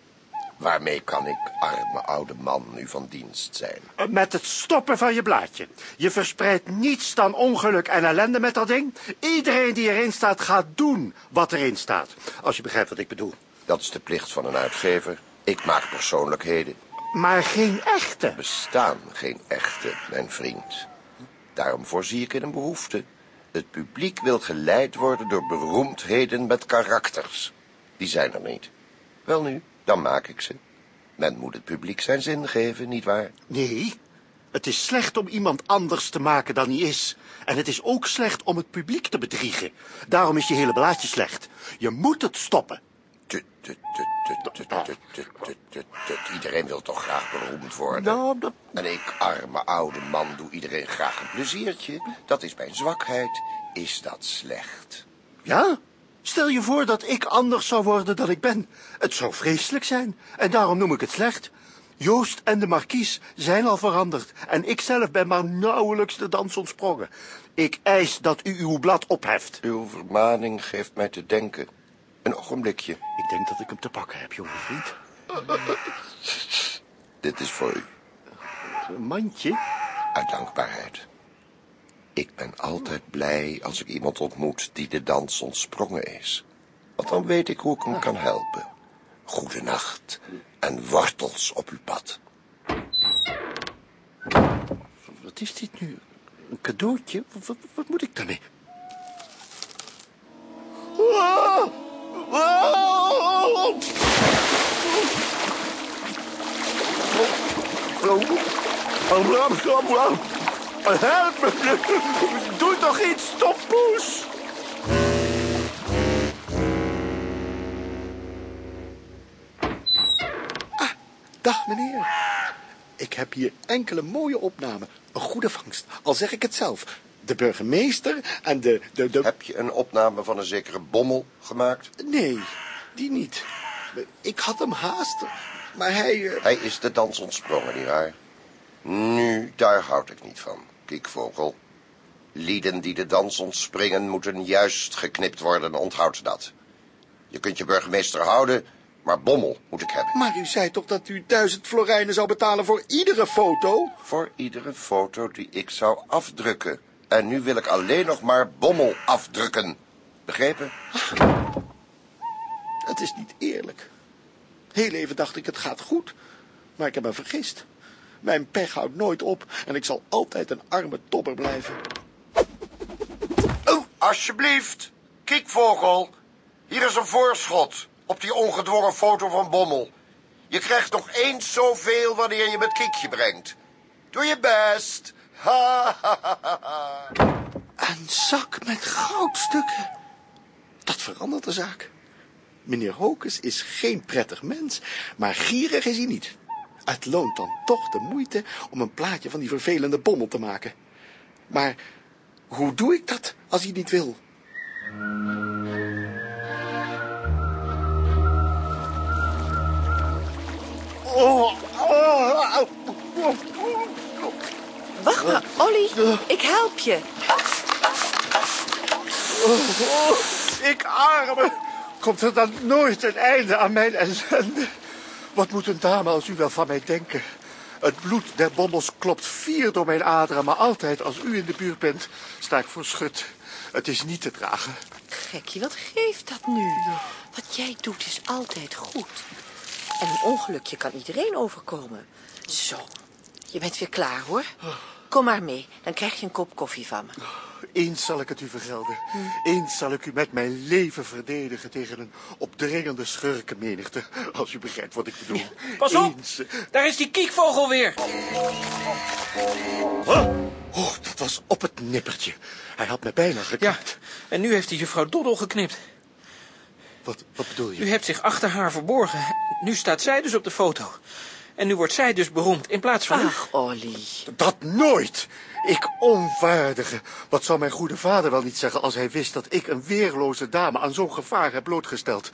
Waarmee kan ik, arme oude man, nu van dienst zijn? Met het stoppen van je blaadje. Je verspreidt niets dan ongeluk en ellende met dat ding. Iedereen die erin staat, gaat doen wat erin staat. Als je begrijpt wat ik bedoel. Dat is de plicht van een uitgever. Ik maak persoonlijkheden. Maar geen echte. Bestaan geen echte, mijn vriend. Daarom voorzie ik in een behoefte. Het publiek wil geleid worden door beroemdheden met karakters. Die zijn er niet. Welnu, dan maak ik ze. Men moet het publiek zijn zin geven, nietwaar? Nee, het is slecht om iemand anders te maken dan hij is. En het is ook slecht om het publiek te bedriegen. Daarom is je hele blaadje slecht. Je moet het stoppen. Iedereen wil toch graag beroemd worden? Nou, dat... En ik, arme oude man, doe iedereen graag een pleziertje. Dat is mijn zwakheid. Is dat slecht? Ja? Stel je voor dat ik anders zou worden dan ik ben. Het zou vreselijk zijn. En daarom noem ik het slecht. Joost en de markies zijn al veranderd. En ik zelf ben maar nauwelijks de dans ontsprongen. Ik eis dat u uw blad opheft. Uw vermaning geeft mij te denken. Een ogenblikje. Ik denk dat ik hem te pakken heb, jonge vriend. Dit is voor u. Een mandje? Uit dankbaarheid. Ik ben altijd blij als ik iemand ontmoet die de dans ontsprongen is. Want dan weet ik hoe ik hem kan helpen. Goedenacht en wortels op uw pad. Wat is dit nu? Een cadeautje? Wat, wat, wat moet ik daarmee? Ah! Ah! Help me! Doe toch iets, stoppoes! Dag meneer. Ik heb hier enkele mooie opnamen. Een goede vangst, al zeg ik het zelf. De burgemeester en de... de, de... Heb je een opname van een zekere bommel gemaakt? Nee, die niet. Ik had hem haast, maar hij... eh, Hij is de dans ontsprongen, nietwaar? Nu, daar houd ik niet van, kiekvogel. Lieden die de dans ontspringen moeten juist geknipt worden, onthoud dat. Je kunt je burgemeester houden, maar bommel moet ik hebben. Maar u zei toch dat u duizend florijnen zou betalen voor iedere foto? Voor iedere foto die ik zou afdrukken. En nu wil ik alleen nog maar bommel afdrukken. Begrepen? Het is niet eerlijk. Heel even dacht ik, het gaat goed. Maar ik heb me vergist. Mijn pech houdt nooit op en ik zal altijd een arme tobber blijven. Oh, alsjeblieft. Kiekvogel. Hier is een voorschot op die ongedwongen foto van Bommel. Je krijgt nog eens zoveel wanneer je met Kiekje brengt. Doe je best. Een zak met goudstukken. Dat verandert de zaak. Meneer Hokes is geen prettig mens, maar gierig is hij niet. Het loont dan toch de moeite om een plaatje van die vervelende bommel te maken. Maar hoe doe ik dat als hij niet wil? Oh, oh, oh. Wacht maar. Olly, ik help je. Oh, oh, ik arme. Komt er dan nooit een einde aan mijn ellende? Wat moet een dame als u wel van mij denken? Het bloed der bommels klopt vier door mijn aderen, maar altijd als u in de buurt bent, sta ik voor schut. Het is niet te dragen. Gekje, wat geeft dat nu? Wat jij doet is altijd goed. En een ongelukje kan iedereen overkomen. Zo, je bent weer klaar, hoor. Kom maar mee, dan krijg je een kop koffie van me. Eens zal ik het u vergelden. Eens zal ik u met mijn leven verdedigen tegen een opdringende schurkenmenigte. Als u begrijpt wat ik bedoel. Pas op, Eens. daar is die kiekvogel weer. Oh, oh, dat was op het nippertje. Hij had me bijna Ja, geknipt. en nu heeft hij juffrouw Doddel geknipt. Wat, wat bedoel je? U hebt zich achter haar verborgen. Nu staat zij dus op de foto. En nu wordt zij dus beroemd in plaats van. Ach, Olly. Dat nooit! Ik onwaardige. Wat zou mijn goede vader wel niet zeggen als hij wist dat ik een weerloze dame aan zo'n gevaar heb blootgesteld.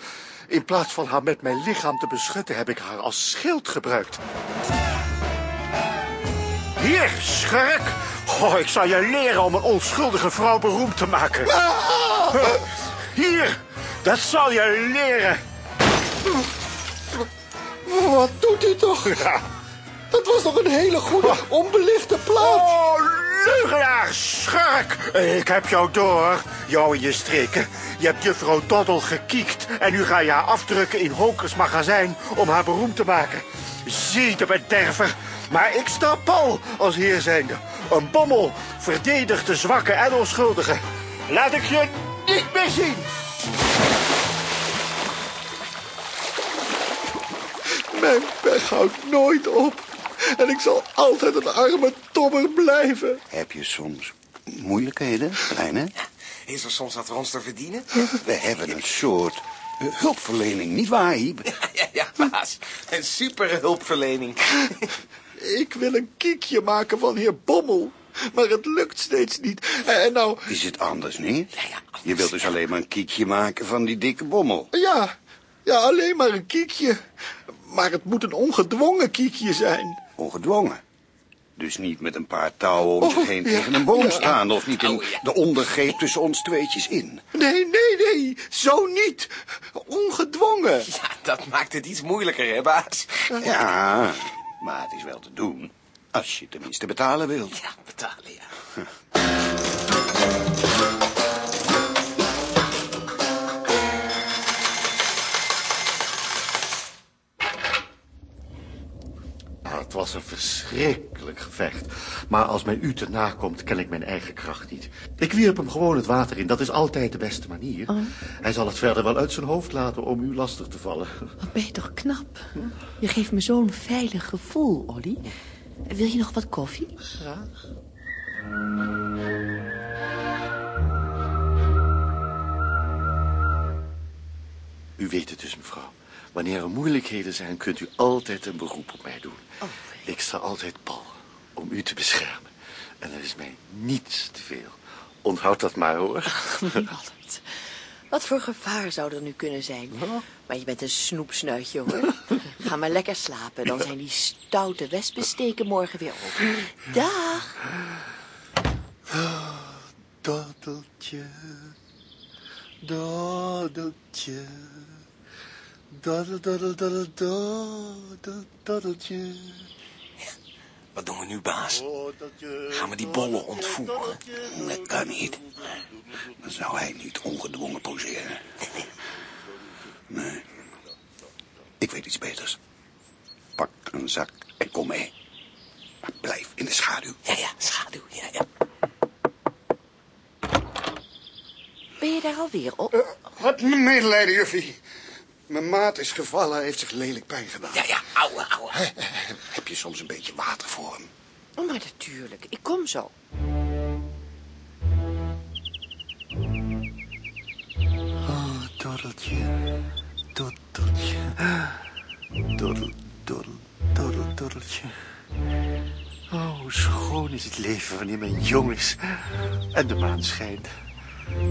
In plaats van haar met mijn lichaam te beschutten, heb ik haar als schild gebruikt. Hier, schurk! Oh, ik zal je leren om een onschuldige vrouw beroemd te maken. Hier, dat zal je leren. Wat doet u toch? Ja. Dat was toch een hele goede, onbelichte plaat? Oh, leugenaar, schurk! Ik heb jou door, jou in je streken. Je hebt juffrouw Doddel gekiekt en nu ga je haar afdrukken in Hokers magazijn om haar beroemd te maken. Zie de bederver, maar ik sta pal als heer zijnde. Een bommel verdedigt de zwakke en onschuldige. Laat ik je niet meer zien. Mijn pech houdt nooit op. En ik zal altijd een arme tobber blijven. Heb je soms moeilijkheden, kleine? Is er soms wat voor ons te verdienen? We hebben een soort hulpverlening, niet waar, Hiep? Ja, ja, baas. Een super hulpverlening. Ik wil een kiekje maken van heer Bommel. Maar het lukt steeds niet. En nou, Is het anders niet? Je wilt dus alleen maar een kiekje maken van die dikke bommel. ja, ja, alleen maar een kiekje. Maar het moet een ongedwongen kiekje zijn. Ongedwongen. Dus niet met een paar touwen om zich Oh, heen ja, tegen een boom ja. staan... of niet in Oh, ja. de ondergreep tussen ons tweetjes in. Nee, nee, nee, zo niet. Ongedwongen. Ja, dat maakt het iets moeilijker, hè, baas? Ja, maar het is wel te doen. Als je tenminste betalen wilt. Ja, betalen, ja. Het was een verschrikkelijk gevecht. Maar als men u te nakomt, ken ik mijn eigen kracht niet. Ik wierp hem gewoon het water in. Dat is altijd de beste manier. Hij zal het verder wel uit zijn hoofd laten om u lastig te vallen. Wat ben je toch knap. Je geeft me zo'n veilig gevoel, Olly. Wil je nog wat koffie? Graag. U weet het dus, mevrouw. Wanneer er moeilijkheden zijn, kunt u altijd een beroep op mij doen. Ik sta altijd pal om u te beschermen. En er is mij niets te veel. Onthoud dat maar, hoor. Albert, wat voor gevaar zou er nu kunnen zijn? Maar je bent een snoepsnuitje, hoor. Ga maar lekker slapen, dan zijn die stoute wespensteken morgen weer op. Dag. Doddeltje, doddeltje, doddel, doddeltje. Wat doen we nu, baas? Gaan we die bollen ontvoeren? Dat kan niet. Dan zou hij niet ongedwongen poseren. Nee. Ik weet iets beters. Pak een zak en kom mee. Maar blijf in de schaduw. Ja, ja, schaduw, ja, ja. Ben je daar alweer op? Wat medelijden, juffie. Mijn maat is gevallen, hij heeft zich lelijk pijn gedaan. Ja, ja, ouwe, ouwe. Heb je soms een beetje water voor hem? Oh, maar natuurlijk, ik kom zo. Oh, doddeltje, doddel, doddel, doddel, doddeltje. Oh, hoe schoon is het leven wanneer men jong is en de maan schijnt.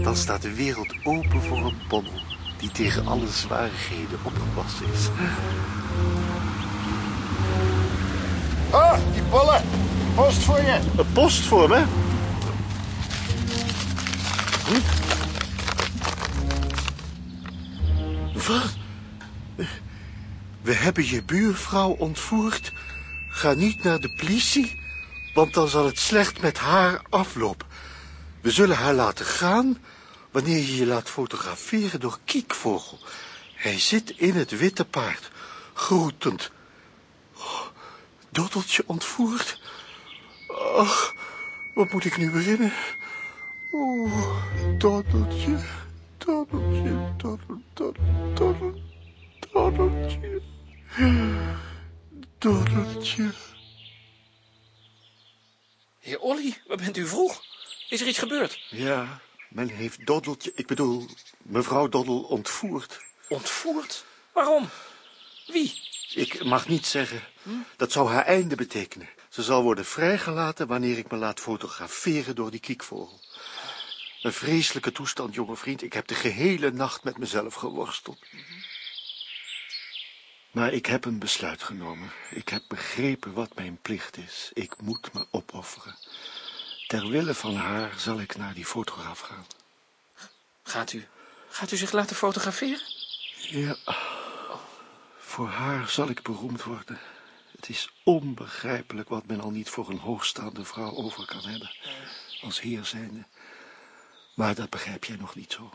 Dan staat de wereld open voor een bommel die tegen alle zwarigheden opgewassen is. Ah, die bollen. Post voor je. Een post voor me? Wat? We hebben je buurvrouw ontvoerd. Ga niet naar de politie, want dan zal het slecht met haar aflopen. We zullen haar laten gaan wanneer je je laat fotograferen door Kiekvogel. Hij zit in het witte paard, groetend. Oh, Doddeltje ontvoerd. Ach, wat moet ik nu beginnen? Oeh, Doddeltje, Doddeltje, Doddel, Doddel, Doddel, Doddeltje, Doddeltje. Heer Olly, waar bent u vroeg? Is er iets gebeurd? Ja, men heeft Doddeltje, ik bedoel, mevrouw Doddel ontvoerd. Ontvoerd? Waarom? Wie? Ik mag niet zeggen. Dat zou haar einde betekenen. Ze zal worden vrijgelaten wanneer ik me laat fotograferen door die kiekvogel. Een vreselijke toestand, jonge vriend. Ik heb de gehele nacht met mezelf geworsteld. Maar ik heb een besluit genomen. Ik heb begrepen wat mijn plicht is. Ik moet me opofferen. Ter wille van haar zal ik naar die fotograaf gaan. Gaat u, gaat u zich laten fotograferen? Ja, voor haar zal ik beroemd worden. Het is onbegrijpelijk wat men al niet voor een hoogstaande vrouw over kan hebben. Als heer zijnde. Maar dat begrijp jij nog niet zo.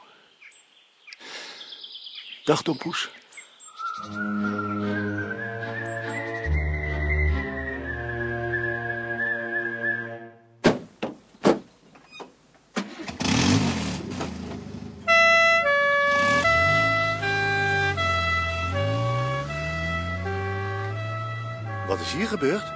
Dag, Tom Poes. Hier gebeurd?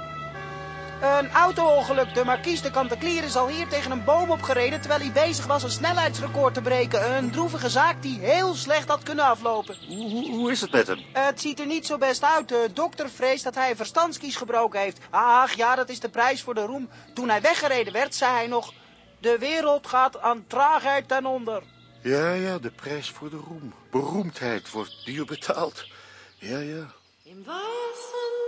Een auto-ongeluk. De markies de Kantelier is al hier tegen een boom opgereden... terwijl hij bezig was een snelheidsrecord te breken. Een droevige zaak die heel slecht had kunnen aflopen. Hoe, hoe is het met hem? Het ziet er niet zo best uit. De dokter vreest dat hij verstandskies gebroken heeft. Ach ja, dat is de prijs voor de roem. Toen hij weggereden werd, zei hij nog... De wereld gaat aan traagheid ten onder. Ja, ja, de prijs voor de roem. Beroemdheid wordt duur betaald. Ja, ja. Im weißen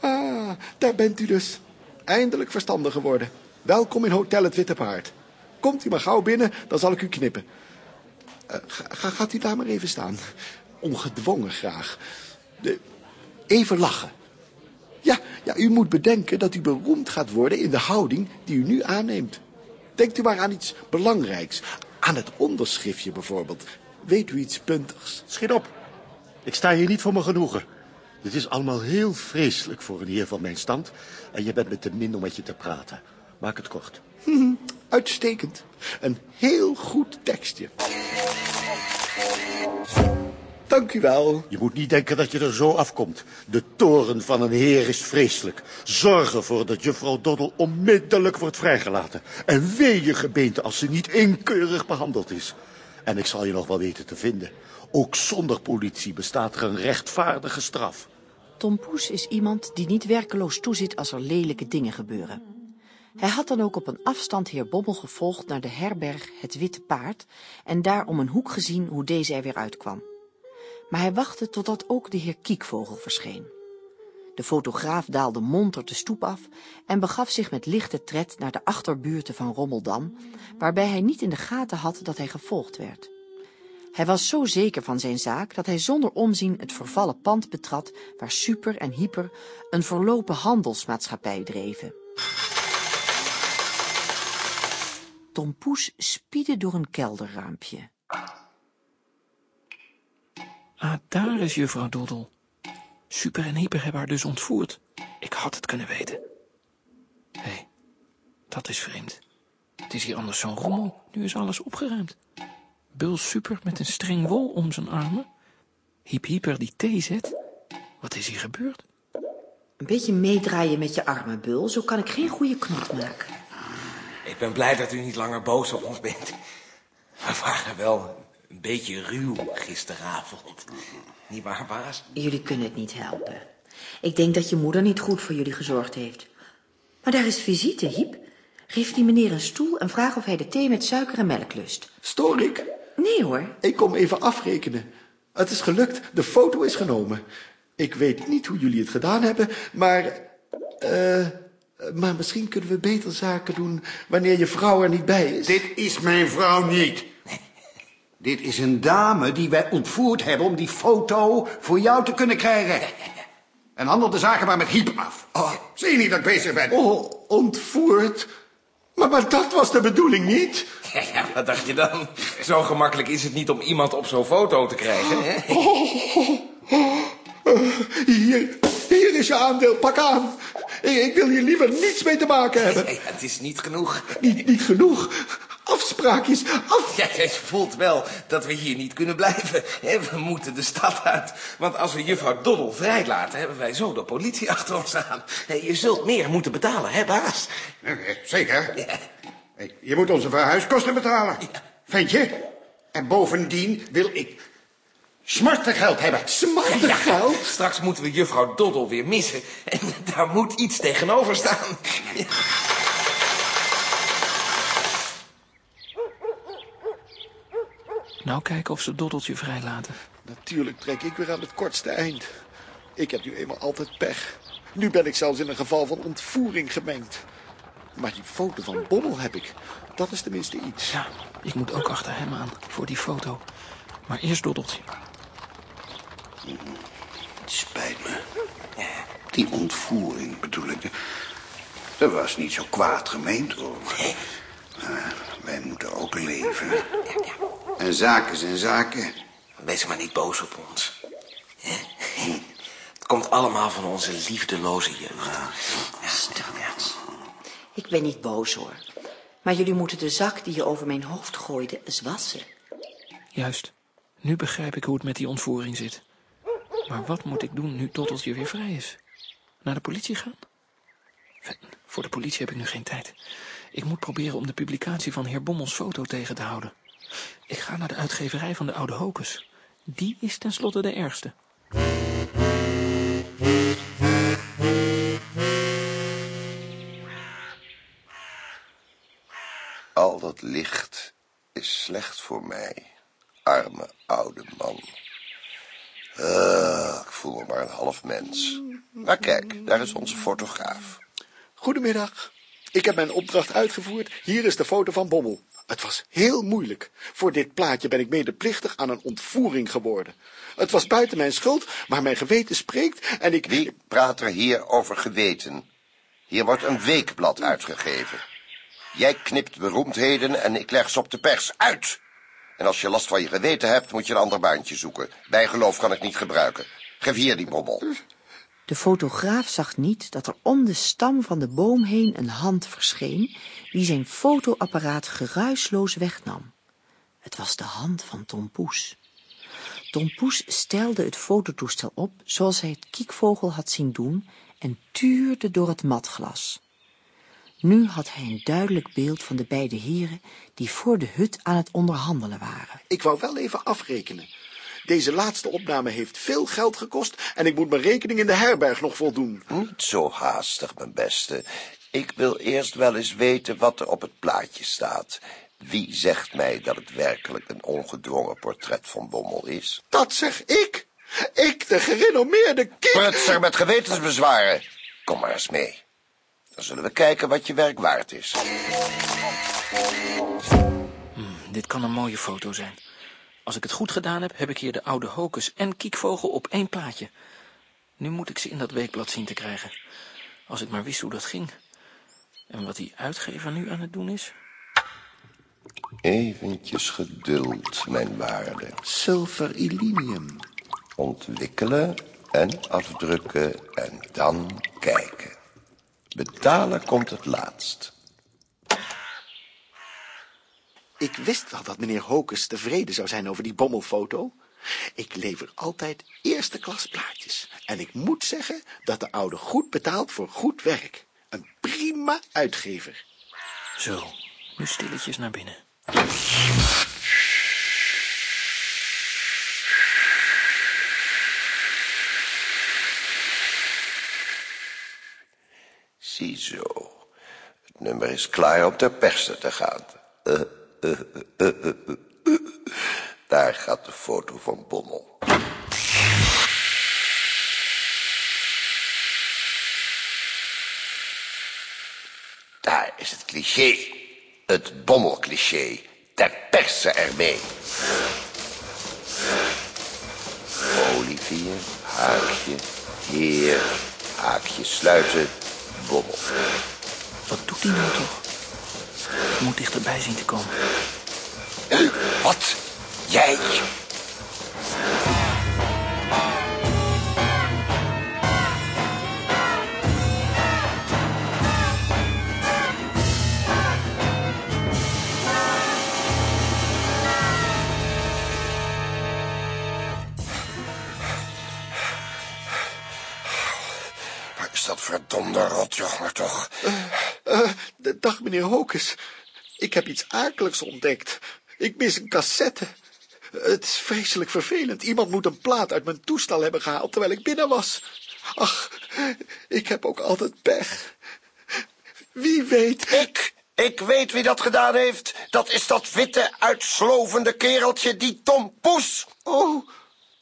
Ah, daar bent u dus. Eindelijk verstandig geworden. Welkom in Hotel Het Witte Paard. Komt u maar gauw binnen, dan zal ik u knippen. Eh, ga, ga- gaat u daar maar even staan. Ongedwongen graag. Even lachen. Ja, ja, u moet bedenken dat u beroemd gaat worden in de houding die u nu aanneemt. Denkt u maar aan iets belangrijks. Aan het onderschriftje bijvoorbeeld. Weet u iets puntigs? Schiet op. Ik sta hier niet voor mijn genoegen. Dit is allemaal heel vreselijk voor een heer van mijn stand. En je bent me te min om met je te praten. Maak het kort. Uitstekend. Een heel goed tekstje. Dank u wel. Je moet niet denken dat je er zo afkomt. De toren van een heer is vreselijk. Zorg ervoor dat juffrouw Doddel onmiddellijk wordt vrijgelaten. En wee je gebeente als ze niet inkeurig behandeld is. En ik zal je nog wel weten te vinden. Ook zonder politie bestaat er een rechtvaardige straf. Tom Poes is iemand die niet werkeloos toezit als er lelijke dingen gebeuren. Hij had dan ook op een afstand heer Bommel gevolgd naar de herberg Het Witte Paard en daar om een hoek gezien hoe deze er weer uitkwam. Maar hij wachtte totdat ook de heer Kiekvogel verscheen. De fotograaf daalde monter de stoep af en begaf zich met lichte tred naar de achterbuurten van Rommeldam, waarbij hij niet in de gaten had dat hij gevolgd werd. Hij was zo zeker van zijn zaak dat hij zonder omzien het vervallen pand betrad waar Super en Hyper een verlopen handelsmaatschappij dreven. Tom Poes spiedde door een kelderraampje. Ah, daar is juffrouw Doddel. Super en Hyper hebben haar dus ontvoerd. Ik had het kunnen weten. Hé, dat is vreemd. Het is hier anders zo'n rommel. Nu is alles opgeruimd. Bul Super met een streng wol om zijn armen. Hiep Hyper die thee zet. Wat is hier gebeurd? Een beetje meedraaien met je armen, Bul. Zo kan ik geen goede knot maken. Ik ben blij dat u niet langer boos op ons bent. We waren wel een beetje ruw gisteravond. Niet waar, baas? Jullie kunnen het niet helpen. Ik denk dat je moeder niet goed voor jullie gezorgd heeft. Maar daar is visite, Hiep. Geef die meneer een stoel en vraag of hij de thee met suiker en melk lust. Stoor ik? Nee hoor. Ik kom even afrekenen. Het is gelukt, de foto is genomen. Ik weet niet hoe jullie het gedaan hebben, maar... eh, maar misschien kunnen we beter zaken doen wanneer je vrouw er niet bij is. Dit is mijn vrouw niet. Dit is een dame die wij ontvoerd hebben om die foto voor jou te kunnen krijgen. En handel de zaken maar met hiep af. Zie je niet dat ik bezig ben? Oh, ontvoerd? Maar, maar dat was de bedoeling niet. Ja, wat dacht je dan? Zo gemakkelijk is het niet om iemand op zo'n foto te krijgen, hè? Hier, hier is je aandeel, pak aan. Ik, ik wil hier liever niets mee te maken hebben. Ja, het is niet genoeg. Niet, niet genoeg. Afspraakjes, af. Ja, jij voelt wel dat we hier niet kunnen blijven. hè? We moeten de stad uit. Want als we juffrouw Doddel vrijlaten, hebben wij zo de politie achter ons aan. Je zult meer moeten betalen, hè, baas? Zeker. Hey, Je moet onze verhuiskosten betalen. Vind je? En bovendien wil ik smartengeld hebben. Smartengeld? Straks moeten we juffrouw Doddel weer missen. En daar moet iets tegenover staan. Nou kijken of ze Doddeltje vrijlaten. Natuurlijk trek ik weer aan het kortste eind. Ik heb nu eenmaal altijd pech. Nu ben ik zelfs in een geval van ontvoering gemengd. Maar die foto van Bommel heb ik. Dat is tenminste iets. Ja, ik moet ook achter hem aan voor die foto. Maar eerst Doddeltje. Het spijt me. Die ontvoering bedoel ik. Dat was niet zo kwaad gemeend hoor. Maar wij moeten ook leven. En zaken zijn zaken. Wees maar niet boos op ons. Het komt allemaal van onze liefdeloze jeugd. Ik ben niet boos hoor. Maar jullie moeten de zak die je over mijn hoofd gooide eens wassen. Juist. Nu begrijp ik hoe het met die ontvoering zit. Maar wat moet ik doen nu Doddeltje weer vrij is? Naar de politie gaan? Voor de politie heb ik nu geen tijd. Ik moet proberen om de publicatie van heer Bommels foto tegen te houden. Ik ga naar de uitgeverij van de oude Hocus. Die is tenslotte de ergste. Al dat licht is slecht voor mij, arme oude man. Ah, ik voel me maar een half mens. Maar kijk, daar is onze fotograaf. Goedemiddag. Ik heb mijn opdracht uitgevoerd. Hier is de foto van Bommel. Het was heel moeilijk. Voor dit plaatje ben ik medeplichtig aan een ontvoering geworden. Het was buiten mijn schuld, maar mijn geweten spreekt en ik... Wie praat er hier over geweten? Hier wordt een weekblad uitgegeven. Jij knipt beroemdheden en ik leg ze op de pers. Uit! En als je last van je geweten hebt, moet je een ander baantje zoeken. Bijgeloof kan ik niet gebruiken. Geef hier die bommel. De fotograaf zag niet dat er om de stam van de boom heen een hand verscheen, die zijn fotoapparaat geruisloos wegnam. Het was de hand van Tom Poes. Tom Poes stelde het fototoestel op zoals hij het kiekvogel had zien doen en tuurde door het matglas. Nu had hij een duidelijk beeld van de beide heren die voor de hut aan het onderhandelen waren. Ik wou wel even afrekenen. Deze laatste opname heeft veel geld gekost en ik moet mijn rekening in de herberg nog voldoen. Niet zo haastig, mijn beste. Ik wil eerst wel eens weten wat er op het plaatje staat. Wie zegt mij dat het werkelijk een ongedwongen portret van Bommel is? Dat zeg ik. Ik, de gerenommeerde kiek... Prutser met gewetensbezwaren. Kom maar eens mee. Dan zullen we kijken wat je werk waard is. Dit kan een mooie foto zijn. Als ik het goed gedaan heb, heb ik hier de oude Hocus en Kiekvogel op één plaatje. Nu moet ik ze in dat weekblad zien te krijgen. Als ik maar wist hoe dat ging. En wat die uitgever nu aan het doen is? Eventjes geduld, mijn waarde. Silver Illinium. Ontwikkelen en afdrukken en dan kijken. Betalen komt het laatst. Ik wist wel dat meneer Hokes tevreden zou zijn over die bommelfoto. Ik lever altijd eerste klas plaatjes. En ik moet zeggen dat de oude goed betaalt voor goed werk. Een prima uitgever. Zo, nu stilletjes naar binnen. Ziezo. Het nummer is klaar om ter persen te gaan. Eh, Daar gaat de foto van Bommel. Daar is het cliché. Het bommelcliché. Ter persen ermee. Olivier, haakje, heer, haakje sluiten, bommel. Wat doet hij nou toch? Ik moet dichterbij zien te komen. Wat? Jij? Is dat verdomde rotjongen toch? Eh, de- dag, meneer Hokes. Ik heb iets akelijks ontdekt. Ik mis een cassette. Het is vreselijk vervelend. Iemand moet een plaat uit mijn toestel hebben gehaald terwijl ik binnen was. Ach, ik heb ook altijd pech. Wie weet... Ik, ik weet wie dat gedaan heeft. Dat is dat witte, uitslovende kereltje, die Tom Poes. Oh,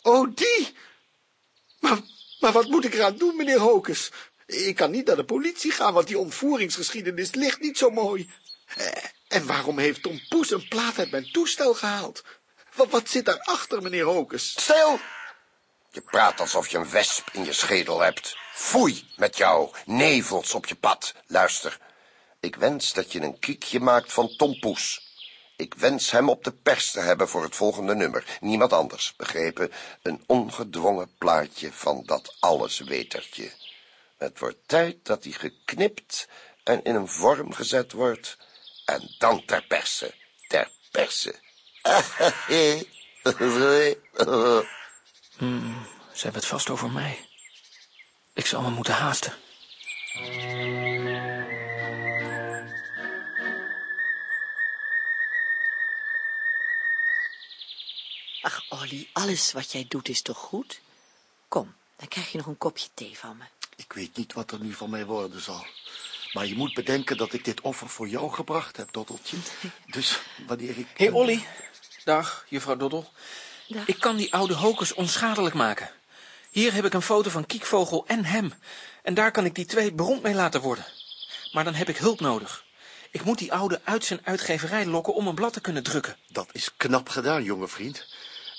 oh, die. Maar, maar wat moet ik eraan doen, meneer Hokes? Ik kan niet naar de politie gaan, want die ontvoeringsgeschiedenis ligt niet zo mooi. En waarom heeft Tom Poes een plaat uit mijn toestel gehaald? Wat, wat zit daarachter, meneer Hokes? Stil! Je praat alsof je een wesp in je schedel hebt. Foei met jou, nevels op je pad. Luister, ik wens dat je een kiekje maakt van Tom Poes. Ik wens hem op de pers te hebben voor het volgende nummer. Niemand anders, begrepen? Een ongedwongen plaatje van dat alleswetertje. Het wordt tijd dat hij geknipt en in een vorm gezet wordt. En dan ter perse, ter perse. Hmm, ze hebben het vast over mij. Ik zal me moeten haasten. Ach, Olly, alles wat jij doet is toch goed? Kom, dan krijg je nog een kopje thee van me. Ik weet niet wat er nu van mij worden zal. Maar je moet bedenken dat ik dit offer voor jou gebracht heb, Doddeltje. Dus wanneer ik... Hé, hey, Olly. Dag, juffrouw Doddel. Ik kan die oude hokers onschadelijk maken. Hier heb ik een foto van Kiekvogel en hem. En daar kan ik die twee beroemd mee laten worden. Maar dan heb ik hulp nodig. Ik moet die oude uit zijn uitgeverij lokken om een blad te kunnen drukken. Dat is knap gedaan, jonge vriend.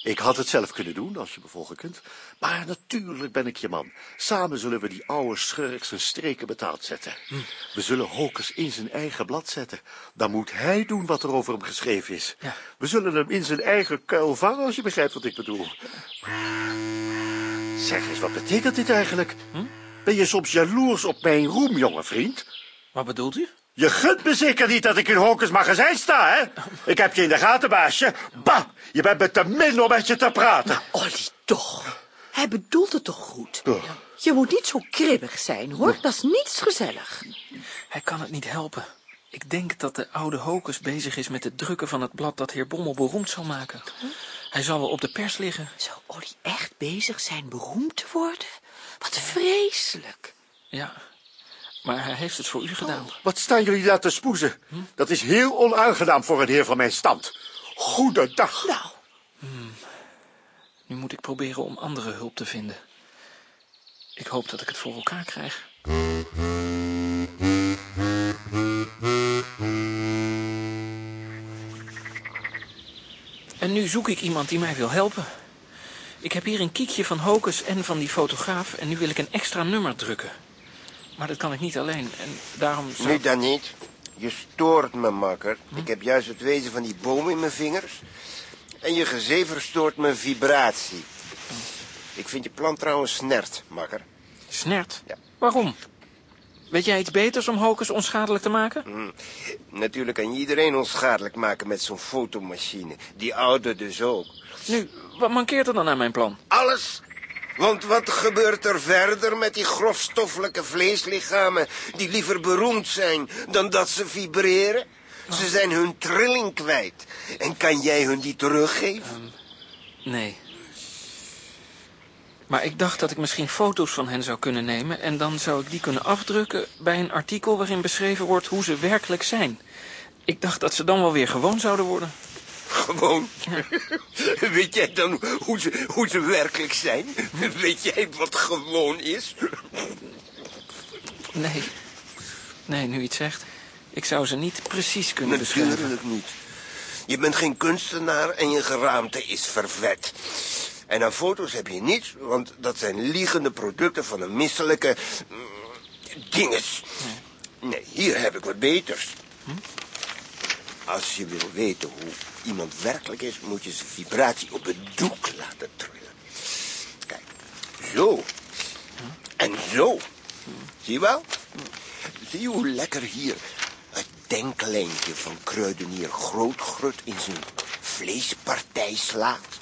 Ik had het zelf kunnen doen, als je me volgen kunt. Maar natuurlijk ben ik je man. Samen zullen we die oude schurk zijn streken betaald zetten. We zullen Hokers in zijn eigen blad zetten. Dan moet hij doen wat er over hem geschreven is. We zullen hem in zijn eigen kuil vangen, als je begrijpt wat ik bedoel. Zeg eens, wat betekent dit eigenlijk? Ben je soms jaloers op mijn roem, jonge vriend? Wat bedoelt u? Je gunt me zeker niet dat ik in Hokers magazijn sta, hè? Ik heb je in de gaten, baasje. Bah, je bent me te min om met je te praten. Olly, toch. Hij bedoelt het toch goed? Je moet niet zo kribbig zijn, hoor. Dat is niets gezellig. Hij kan het niet helpen. Ik denk dat de oude Hokers bezig is met het drukken van het blad dat heer Bommel beroemd zal maken. Hij zal wel op de pers liggen. Zou Olly echt bezig zijn beroemd te worden? Wat vreselijk. Ja, maar hij heeft het voor u gedaan. Wat staan jullie daar te spoezen? Dat is heel onaangenaam voor een heer van mijn stand. Goedendag. Nou. Hmm. Nu moet ik proberen om andere hulp te vinden. Ik hoop dat ik het voor elkaar krijg. En nu zoek ik iemand die mij wil helpen. Ik heb hier een kiekje van Hokes en van die fotograaf... en nu wil ik een extra nummer drukken. Maar dat kan ik niet alleen en daarom zou... Nu dan niet. Je stoort me, makker. Ik heb juist het wezen van die boom in mijn vingers. En je gezever stoort mijn vibratie. Ik vind je plan trouwens snert, makker. Snert? Ja. Waarom? Weet jij iets beters om Hocus onschadelijk te maken? Hm. Natuurlijk kan je iedereen onschadelijk maken met zo'n fotomachine. Die oude dus ook. Nu, wat mankeert er dan aan mijn plan? Alles. Want wat gebeurt er verder met die grofstoffelijke vleeslichamen... die liever beroemd zijn dan dat ze vibreren? Ze zijn hun trilling kwijt. En kan jij hun die teruggeven? Nee. Maar ik dacht dat ik misschien foto's van hen zou kunnen nemen... en dan zou ik die kunnen afdrukken bij een artikel... waarin beschreven wordt hoe ze werkelijk zijn. Ik dacht dat ze dan wel weer gewoon zouden worden. Gewoon? Weet jij dan hoe ze, hoe ze werkelijk zijn? Weet jij wat gewoon is? Nee. Nee, nu het zegt. Ik zou ze niet precies kunnen beschrijven. Natuurlijk niet. Je bent geen kunstenaar en je geraamte is vervet. En aan foto's heb je niets, want dat zijn liegende producten van een misselijke... mm, dinges. Nee, hier heb ik wat beters. Als je wil weten hoe iemand werkelijk is, moet je zijn vibratie op het doek laten trillen. Kijk, zo. En zo. Zie je wel? Zie je hoe lekker hier het denklijntje van kruidenier Grootgrut in zijn vleespartij slaat?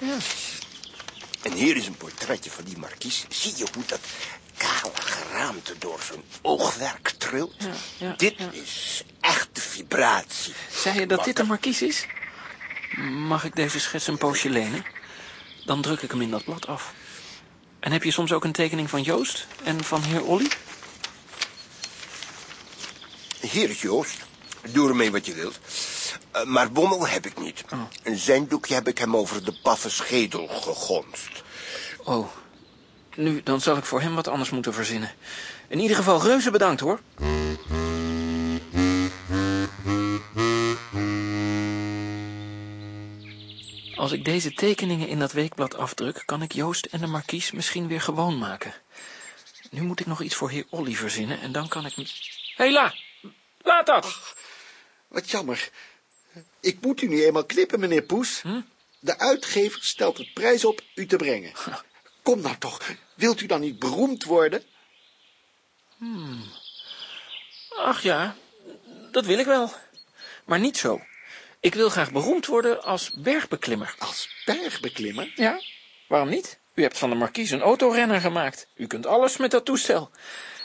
En hier is een portretje van die markies. Zie je hoe dat kale geraamte door zijn oogwerk trilt? Dit is echte vibratie. Zei je dat dit een markies is? Mag ik deze schets een poosje lenen? Dan druk ik hem in dat blad af. En heb je soms ook een tekening van Joost en van heer Olly? Hier is Joost. Doe ermee wat je wilt. Eh, maar Bommel heb ik niet. Een zijndoekje heb ik hem over de paffe schedel gegonst. Oh, nu, dan zal ik voor hem wat anders moeten verzinnen. In ieder geval reuze bedankt, hoor. Als ik deze tekeningen in dat weekblad afdruk... kan ik Joost en de markies misschien weer gewoon maken. Nu moet ik nog iets voor heer Olly verzinnen... en dan kan ik... Hé, La! Laat dat! Wat jammer. Ik moet u nu eenmaal knippen, meneer Poes. De uitgever stelt het prijs op u te brengen. Kom nou toch, wilt u dan niet beroemd worden? Hmm. Ach ja, dat wil ik wel. Maar niet zo. Ik wil graag beroemd worden als bergbeklimmer. Als bergbeklimmer? Ja, waarom niet? U hebt van de markies een autorenner gemaakt. U kunt alles met dat toestel.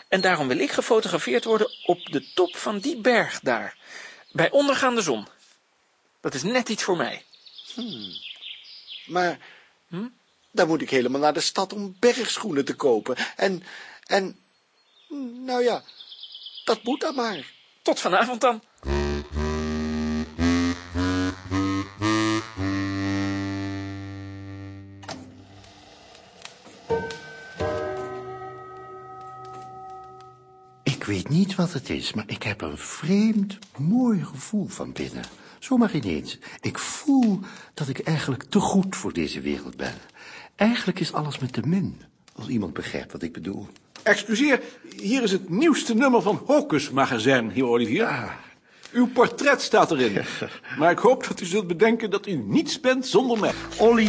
En daarom wil ik gefotografeerd worden op de top van die berg daar. Bij ondergaande zon. Dat is net iets voor mij. Hmm. Maar dan moet ik helemaal naar de stad om bergschoenen te kopen. En, en, nou ja, dat moet dan maar. Tot vanavond dan. Niet wat het is, maar ik heb een vreemd, mooi gevoel van binnen. Zomaar ineens. Ik voel dat ik eigenlijk te goed voor deze wereld ben. Eigenlijk is alles met te min, als iemand begrijpt wat ik bedoel. Excuseer, hier is het nieuwste nummer van Hocus Magazijn, heer Olivier. Uw portret staat erin. Maar ik hoop dat u zult bedenken dat u niets bent zonder mij. Olly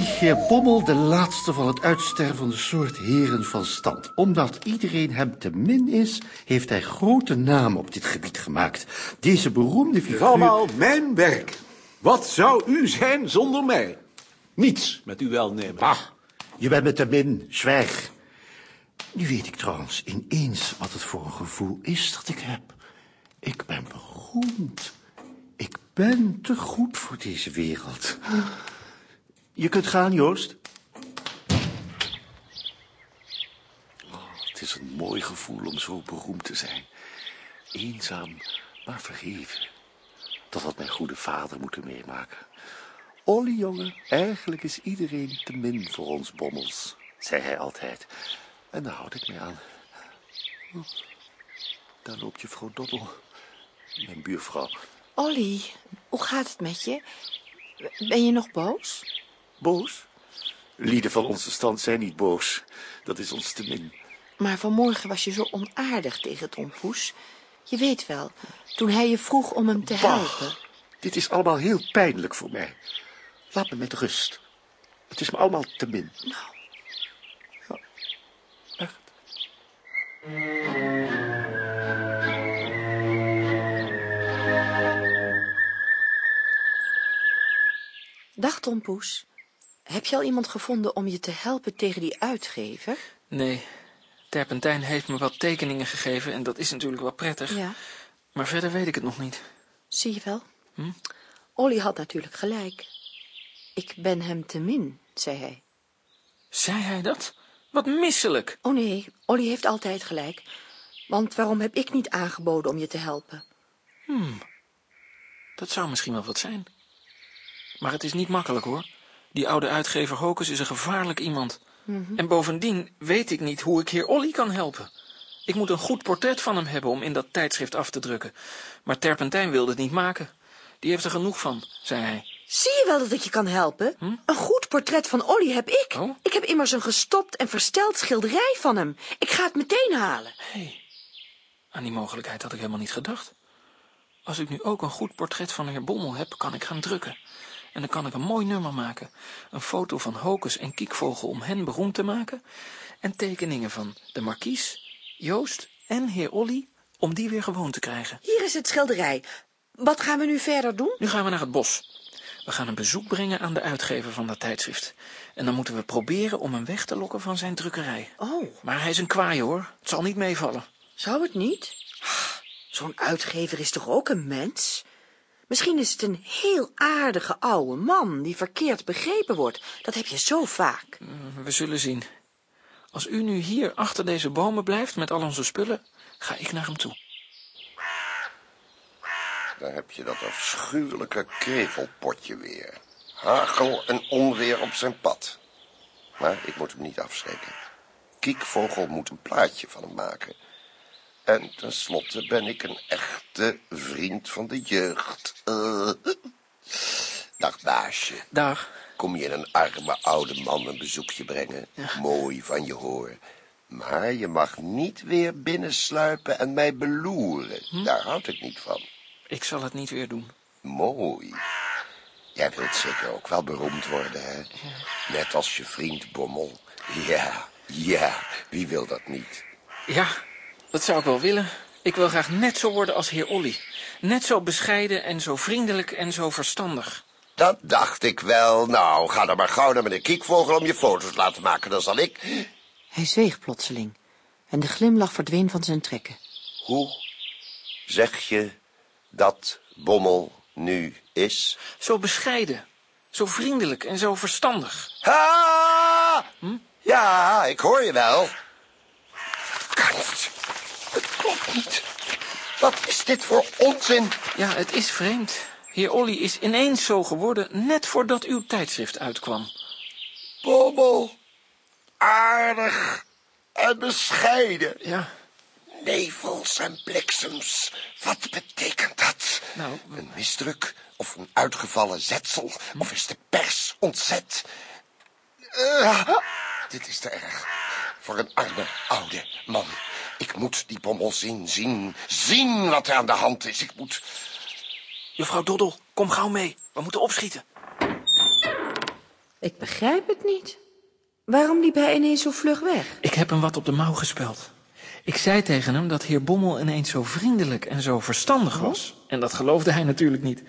Bommel, de laatste van het uitstervende soort heren van stand. Omdat iedereen hem te min is, heeft hij grote naam op dit gebied gemaakt. Deze beroemde figuur... allemaal mijn werk. Wat zou u zijn zonder mij? Niets, met uw welnemen. Bah, je bent me te min, zwijg. Nu weet ik trouwens ineens wat het voor een gevoel is dat ik heb. Ik ben beroemd. Ik ben te goed voor deze wereld. Je kunt gaan, Joost. Oh, het is een mooi gevoel om zo beroemd te zijn. Eenzaam, maar verheven. Dat had mijn goede vader moeten meemaken. Olly, jongen, eigenlijk is iedereen te min voor ons bommels, zei hij altijd. En daar houd ik me aan. Oh, Daar loopt je vrouw Doddel, mijn buurvrouw. Olly, hoe gaat het met je? Ben je nog boos? Boos? Lieden van onze stand zijn niet boos. Dat is ons te min. Maar vanmorgen was je zo onaardig tegen Tom Poes. Je weet wel, toen hij je vroeg om hem te helpen. Dit is allemaal heel pijnlijk voor mij. Laat me met rust. Het is me allemaal te min. Nou. Echt. Dag Tompoes. Heb je al iemand gevonden om je te helpen tegen die uitgever? Nee, Terpentijn heeft me wat tekeningen gegeven en dat is natuurlijk wel prettig. Ja. Maar verder weet ik het nog niet. Zie je wel? Hm? Olly had natuurlijk gelijk. Ik ben hem te min, zei hij. Zei hij dat? Wat misselijk. Oh nee, Olly heeft altijd gelijk. Want waarom heb ik niet aangeboden om je te helpen? Hmm. Dat zou misschien wel wat zijn. Maar het is niet makkelijk hoor. Die oude uitgever Hokus is een gevaarlijk iemand. Mhm. En bovendien weet ik niet hoe ik heer Olly kan helpen. Ik moet een goed portret van hem hebben om in dat tijdschrift af te drukken. Maar Terpentijn wilde het niet maken. Die heeft er genoeg van, zei hij. Zie je wel dat ik je kan helpen? Een goed portret van Olly heb ik. Oh? Ik heb immers een gestopt en versteld schilderij van hem. Ik ga het meteen halen. Aan die mogelijkheid had ik helemaal niet gedacht. Als ik nu ook een goed portret van heer Bommel heb, kan ik gaan drukken. En dan kan ik een mooi nummer maken. Een foto van Hokus en Kiekvogel om hen beroemd te maken. En tekeningen van de markies, Joost en heer Olly om die weer gewoon te krijgen. Hier is het schilderij. Wat gaan we nu verder doen? Nu gaan we naar het bos. We gaan een bezoek brengen aan de uitgever van dat tijdschrift. En dan moeten we proberen om hem weg te lokken van zijn drukkerij. Oh, Maar hij is een kwaai hoor. Het zal niet meevallen. zou het niet? Zo'n uitgever is toch ook een mens? Misschien is het een heel aardige oude man die verkeerd begrepen wordt. Dat heb je zo vaak. We zullen zien. Als u nu hier achter deze bomen blijft met al onze spullen, ga ik naar hem toe. Daar heb je dat afschuwelijke krevelpotje weer. Hagel en onweer op zijn pad. Maar ik moet hem niet afschrikken. Kiekvogel moet een plaatje van hem maken. En tenslotte ben ik een echte vriend van de jeugd. Dag, baasje. Dag. Kom je een arme oude man een bezoekje brengen? Mooi van je hoor. Maar je mag niet weer binnensluipen en mij beloeren. Daar houd ik niet van. Ik zal het niet weer doen. Mooi. Jij wilt zeker ook wel beroemd worden, hè? Net als je vriend Bommel. Ja, ja, wie wil dat niet? Ja, dat zou ik wel willen. Ik wil graag net zo worden als heer Olly. Net zo bescheiden en zo vriendelijk en zo verstandig. Dat dacht ik wel. Nou, ga dan maar gauw naar meneer Kiekvogel om je foto's te laten maken. Dan zal ik... Hij zweeg plotseling en de glimlach verdween van zijn trekken. Hoe zeg je dat Bommel nu is? Zo bescheiden, zo vriendelijk en zo verstandig. Ha! Ja, ik hoor je wel. Kan niet. Het klopt niet. Wat is dit voor onzin? Ja, het is vreemd. Heer Olly is ineens zo geworden, net voordat uw tijdschrift uitkwam. Bommel. Aardig en bescheiden. Ja. Nevels en bliksems. Wat betekent dat? Nou, Een misdruk of een uitgevallen zetsel? Of is de pers ontzet? Eh, dit is te erg. Voor een arme oude man. Ik moet die bommel zien, zien, zien wat er aan de hand is. Ik moet... Juffrouw Doddel, kom gauw mee. We moeten opschieten. Ik begrijp het niet. Waarom liep hij ineens zo vlug weg? Ik heb hem wat op de mouw gespeld. Ik zei tegen hem dat heer Bommel ineens zo vriendelijk en zo verstandig was. En dat geloofde hij natuurlijk niet.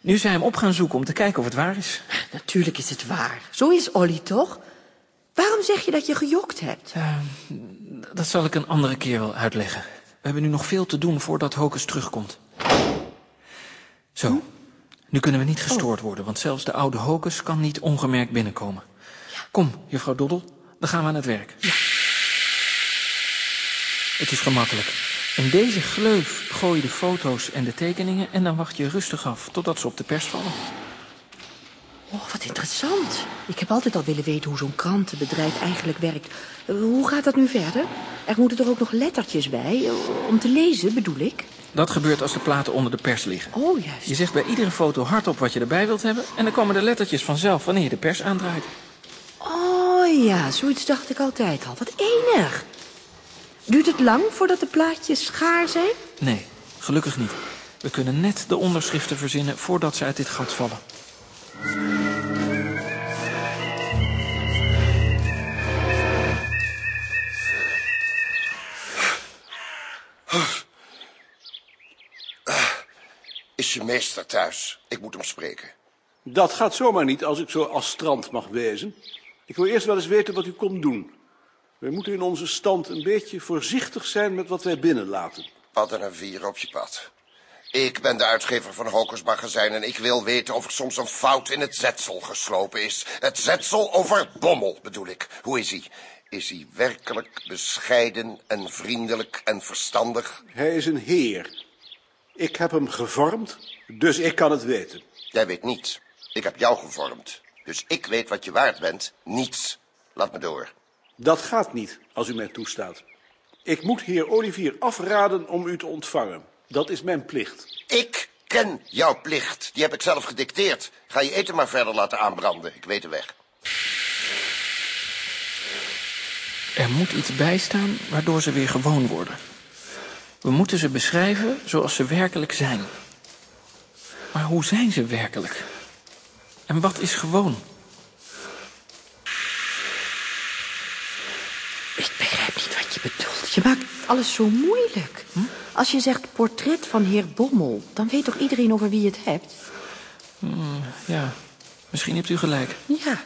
Nu is hij hem op gaan zoeken om te kijken of het waar is. Natuurlijk is het waar. Zo is Olly toch? Waarom zeg je dat je gejokt hebt? Dat zal ik een andere keer wel uitleggen. We hebben nu nog veel te doen voordat Hokus terugkomt. Zo, nu kunnen we niet gestoord worden, want zelfs de oude Hokus kan niet ongemerkt binnenkomen. Kom, juffrouw Doddel, dan gaan we aan het werk. Het is gemakkelijk. In deze gleuf gooi je de foto's en de tekeningen en dan wacht je rustig af totdat ze op de pers vallen. Oh, wat interessant. Ik heb altijd al willen weten hoe zo'n krantenbedrijf eigenlijk werkt. Eh, Hoe gaat dat nu verder? Er moeten er ook nog lettertjes bij, eh, om te lezen bedoel ik. Dat gebeurt als de platen onder de pers liggen. Oh, juist. Je zegt bij iedere foto hardop wat je erbij wilt hebben en dan komen de lettertjes vanzelf wanneer je de pers aandraait. Oh ja, zoiets dacht ik altijd al. Wat enig. Duurt het lang voordat de plaatjes gaar zijn? Nee, gelukkig niet. We kunnen net de onderschriften verzinnen voordat ze uit dit gat vallen. Is je meester thuis? Ik moet hem spreken. Dat gaat zomaar niet als ik zo astrant mag wezen. Ik wil eerst wel eens weten wat u komt doen. Wij moeten in onze stand een beetje voorzichtig zijn met wat wij binnenlaten. Wat een vier op je pad. Ik ben de uitgever van Hokers Magazijn en ik wil weten of er soms een fout in het zetsel geslopen is. Het zetsel over Bommel bedoel ik. Hoe is hij? Is hij werkelijk bescheiden en vriendelijk en verstandig? Hij is een heer. Ik heb hem gevormd, dus ik kan het weten. Jij weet niets. Ik heb jou gevormd. Dus ik weet wat je waard bent. Niets. Laat me door. Dat gaat niet, als u mij toestaat. Ik moet heer Olivier afraden om u te ontvangen. Dat is mijn plicht. Ik ken jouw plicht. Die heb ik zelf gedicteerd. Ga je eten maar verder laten aanbranden. Ik weet de weg. Er moet iets bijstaan waardoor ze weer gewoon worden. We moeten ze beschrijven zoals ze werkelijk zijn. Maar hoe zijn ze werkelijk? En wat is gewoon? Ik begrijp niet wat je bedoelt. Je maakt alles zo moeilijk. Als je zegt portret van heer Bommel, dan weet toch iedereen over wie je het hebt? Hmm, ja, misschien hebt u gelijk. Ja.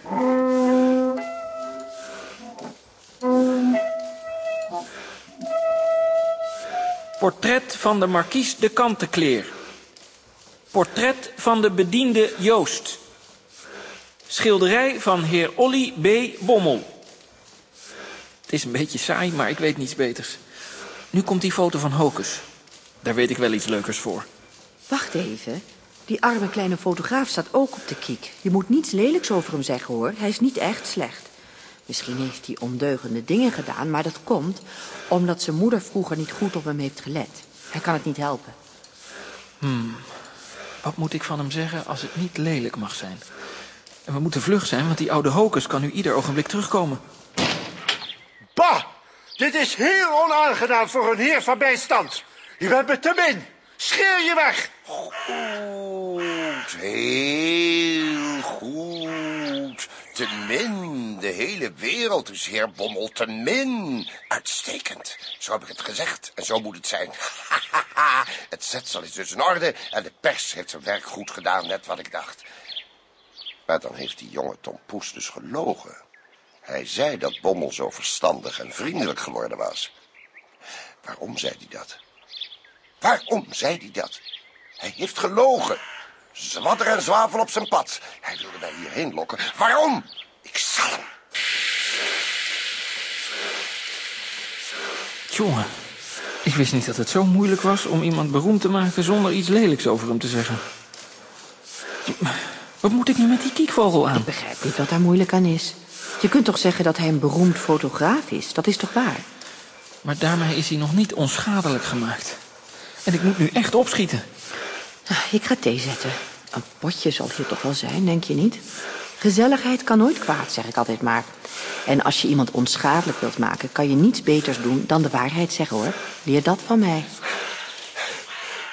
Portret van de markies de Kantekleer. Portret van de bediende Joost. Schilderij van heer Olly B. Bommel. Het is een beetje saai, maar ik weet niets beters. Nu komt die foto van Hokus. Daar weet ik wel iets leukers voor. Wacht even. Die arme kleine fotograaf staat ook op de kiek. Je moet niets lelijks over hem zeggen, hoor. Hij is niet echt slecht. Misschien heeft hij ondeugende dingen gedaan, maar dat komt omdat zijn moeder vroeger niet goed op hem heeft gelet. Hij kan het niet helpen. Hmm. Wat moet ik van hem zeggen als het niet lelijk mag zijn? En we moeten vlug zijn, want die oude Hokus kan nu ieder ogenblik terugkomen. Dit is heel onaangenaam voor een heer van bijstand. Je bent me te min. Scheer je weg. Goed, heel goed. Te min. De hele wereld is heer Bommel te min. Uitstekend. Zo heb ik het gezegd en zo moet het zijn. het zetsel is dus in orde en de pers heeft zijn werk goed gedaan, net wat ik dacht. Maar dan heeft die jonge Tom Poes dus gelogen. Hij zei dat Bommel zo verstandig en vriendelijk geworden was. Waarom zei hij dat? Waarom zei hij dat? Hij heeft gelogen. Zwadder en zwavel op zijn pad. Hij wilde mij hierheen lokken. Waarom? Ik zal hem. Jongen, ik wist niet dat het zo moeilijk was om iemand beroemd te maken zonder iets lelijks over hem te zeggen. Wat moet ik nu met die kiekvogel aan? Ik begrijp niet wat daar moeilijk aan is. Je kunt toch zeggen dat hij een beroemd fotograaf is? Dat is toch waar? Maar daarmee is hij nog niet onschadelijk gemaakt. En ik moet nu echt opschieten. Ah, Ik ga thee zetten. Een potje zal hier toch wel zijn, denk je niet? Gezelligheid kan nooit kwaad, zeg ik altijd maar. En als je iemand onschadelijk wilt maken, kan je niets beters doen dan de waarheid zeggen, hoor. Leer dat van mij.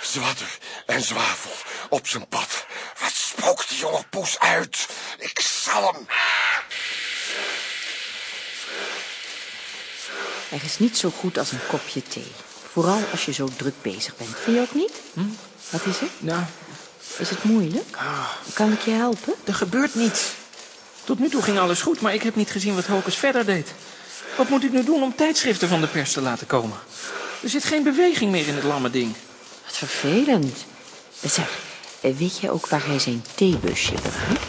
Zwadder en zwavel op zijn pad. Wat spookt die jonge poes uit? Ik zal hem. Er is niet zo goed als een kopje thee. Vooral als je zo druk bezig bent. Vind je ook niet? Wat is het? Nou, Is het moeilijk? Kan ik je helpen? er gebeurt niets. Tot nu toe ging alles goed, maar ik heb niet gezien wat Hokus verder deed. Wat moet ik nu doen om tijdschriften van de pers te laten komen? Er zit geen beweging meer in het lamme ding. Wat vervelend. Zeg, eh, weet jij ook waar hij zijn theebusje bevindt?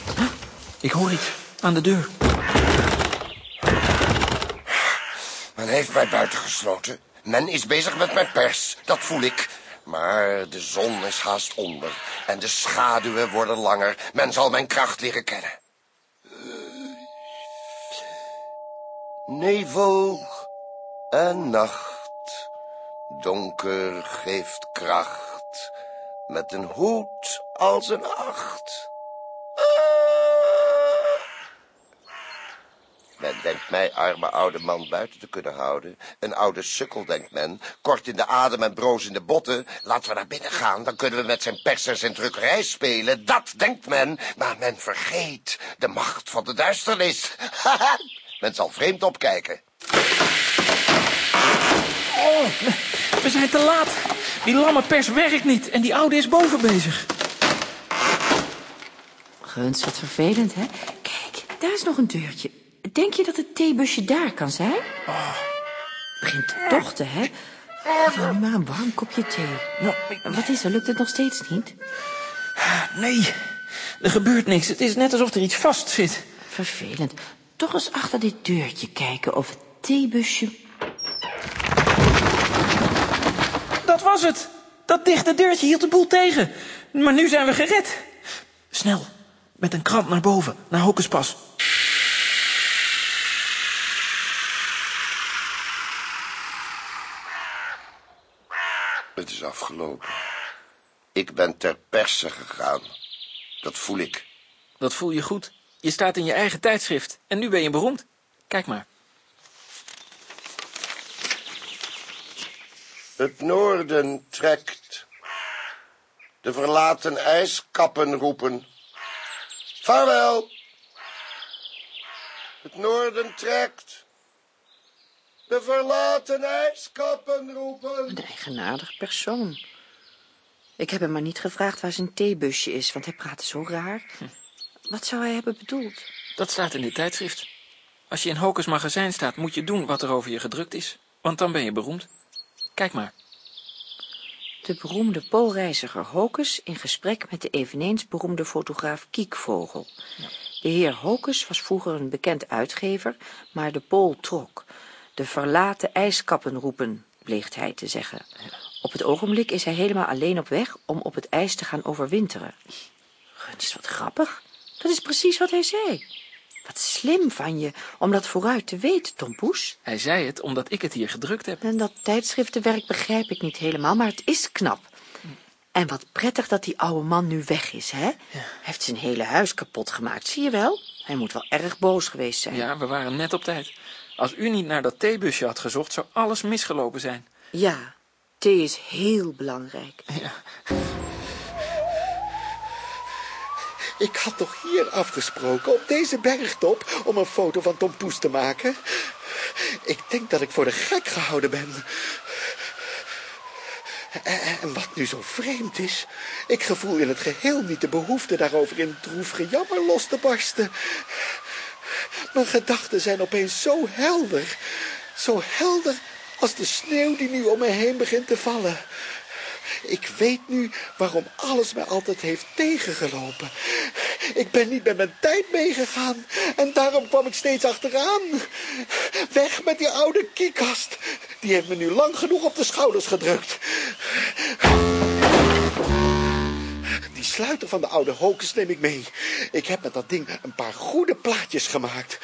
Ik hoor iets aan de deur. Men heeft mij buitengesloten. Men is bezig met mijn pers, dat voel ik. Maar de zon is haast onder en de schaduwen worden langer. Men zal mijn kracht leren kennen. Nevel en nacht, donker geeft kracht, met een hoed als een acht. Men denkt mij, arme oude man, buiten te kunnen houden. Een oude sukkel, denkt men. Kort in de adem en broos in de botten. Laten we naar binnen gaan, dan kunnen we met zijn pers en zijn drukkerij spelen. Dat denkt men, maar men vergeet de macht van de duisternis. men zal vreemd opkijken. Oh, we zijn te laat. Die lamme pers werkt niet en die oude is boven bezig. Guns, wat vervelend, hè? Kijk, daar is nog een deurtje. Denk je dat het theebusje daar kan zijn? Oh. Begint te tochten, hè? Wil nu maar een warm kopje thee. Nou, wat is er? Lukt het nog steeds niet? Nee, er gebeurt niks. Het is net alsof er iets vast zit. Vervelend. Toch eens achter dit deurtje kijken of het theebusje... Dat was het. Dat dichte deurtje hield de boel tegen. Maar nu zijn we gered. Snel, met een krant naar boven, naar Hokuspas. Het is afgelopen. Ik ben ter perse gegaan. Dat voel ik. Dat voel je goed. Je staat in je eigen tijdschrift en nu ben je beroemd. Kijk maar. Het noorden trekt. De verlaten ijskappen roepen. Vaarwel. Het noorden trekt. De verlaten ijskappen roepen. Een eigenaardig persoon. Ik heb hem maar niet gevraagd waar zijn theebusje is, want hij praatte zo raar. Wat zou hij hebben bedoeld? Dat staat in dit tijdschrift. Als je in Hokers magazijn staat, moet je doen wat er over je gedrukt is. Want dan ben je beroemd. Kijk maar. De beroemde poolreiziger Hokus in gesprek met de eveneens beroemde fotograaf Kiekvogel. De heer Hokus was vroeger een bekend uitgever, maar de pool trok. De verlaten ijskappen roepen, pleegt hij te zeggen. Op het ogenblik is hij helemaal alleen op weg om op het ijs te gaan overwinteren. Is wat grappig. Dat is precies wat hij zei. Wat slim van je om dat vooruit te weten, Tompoes. Hij zei het omdat ik het hier gedrukt heb. En dat tijdschriftenwerk begrijp ik niet helemaal, maar het is knap. En wat prettig dat die oude man nu weg is, hè? Hij heeft zijn hele huis kapot gemaakt, zie je wel? Hij moet wel erg boos geweest zijn. Ja, we waren net op tijd. Als u niet naar dat theebusje had gezocht, zou alles misgelopen zijn. Ja, thee is heel belangrijk. Ja. Ik had toch hier afgesproken, op deze bergtop, om een foto van Tom Poes te maken? Ik denk dat ik voor de gek gehouden ben. En, wat nu zo vreemd is, ik gevoel in het geheel niet de behoefte daarover in droef gejammer los te barsten. Mijn gedachten zijn opeens zo helder, zo helder als de sneeuw die nu om me heen begint te vallen. Ik weet nu waarom alles mij altijd heeft tegengelopen. Ik ben niet met mijn tijd meegegaan en daarom kwam ik steeds achteraan. Weg met die oude kiekast. Die heeft me nu lang genoeg op de schouders gedrukt. Sluiter van de oude Hokes neem ik mee. Ik heb met dat ding een paar goede plaatjes gemaakt.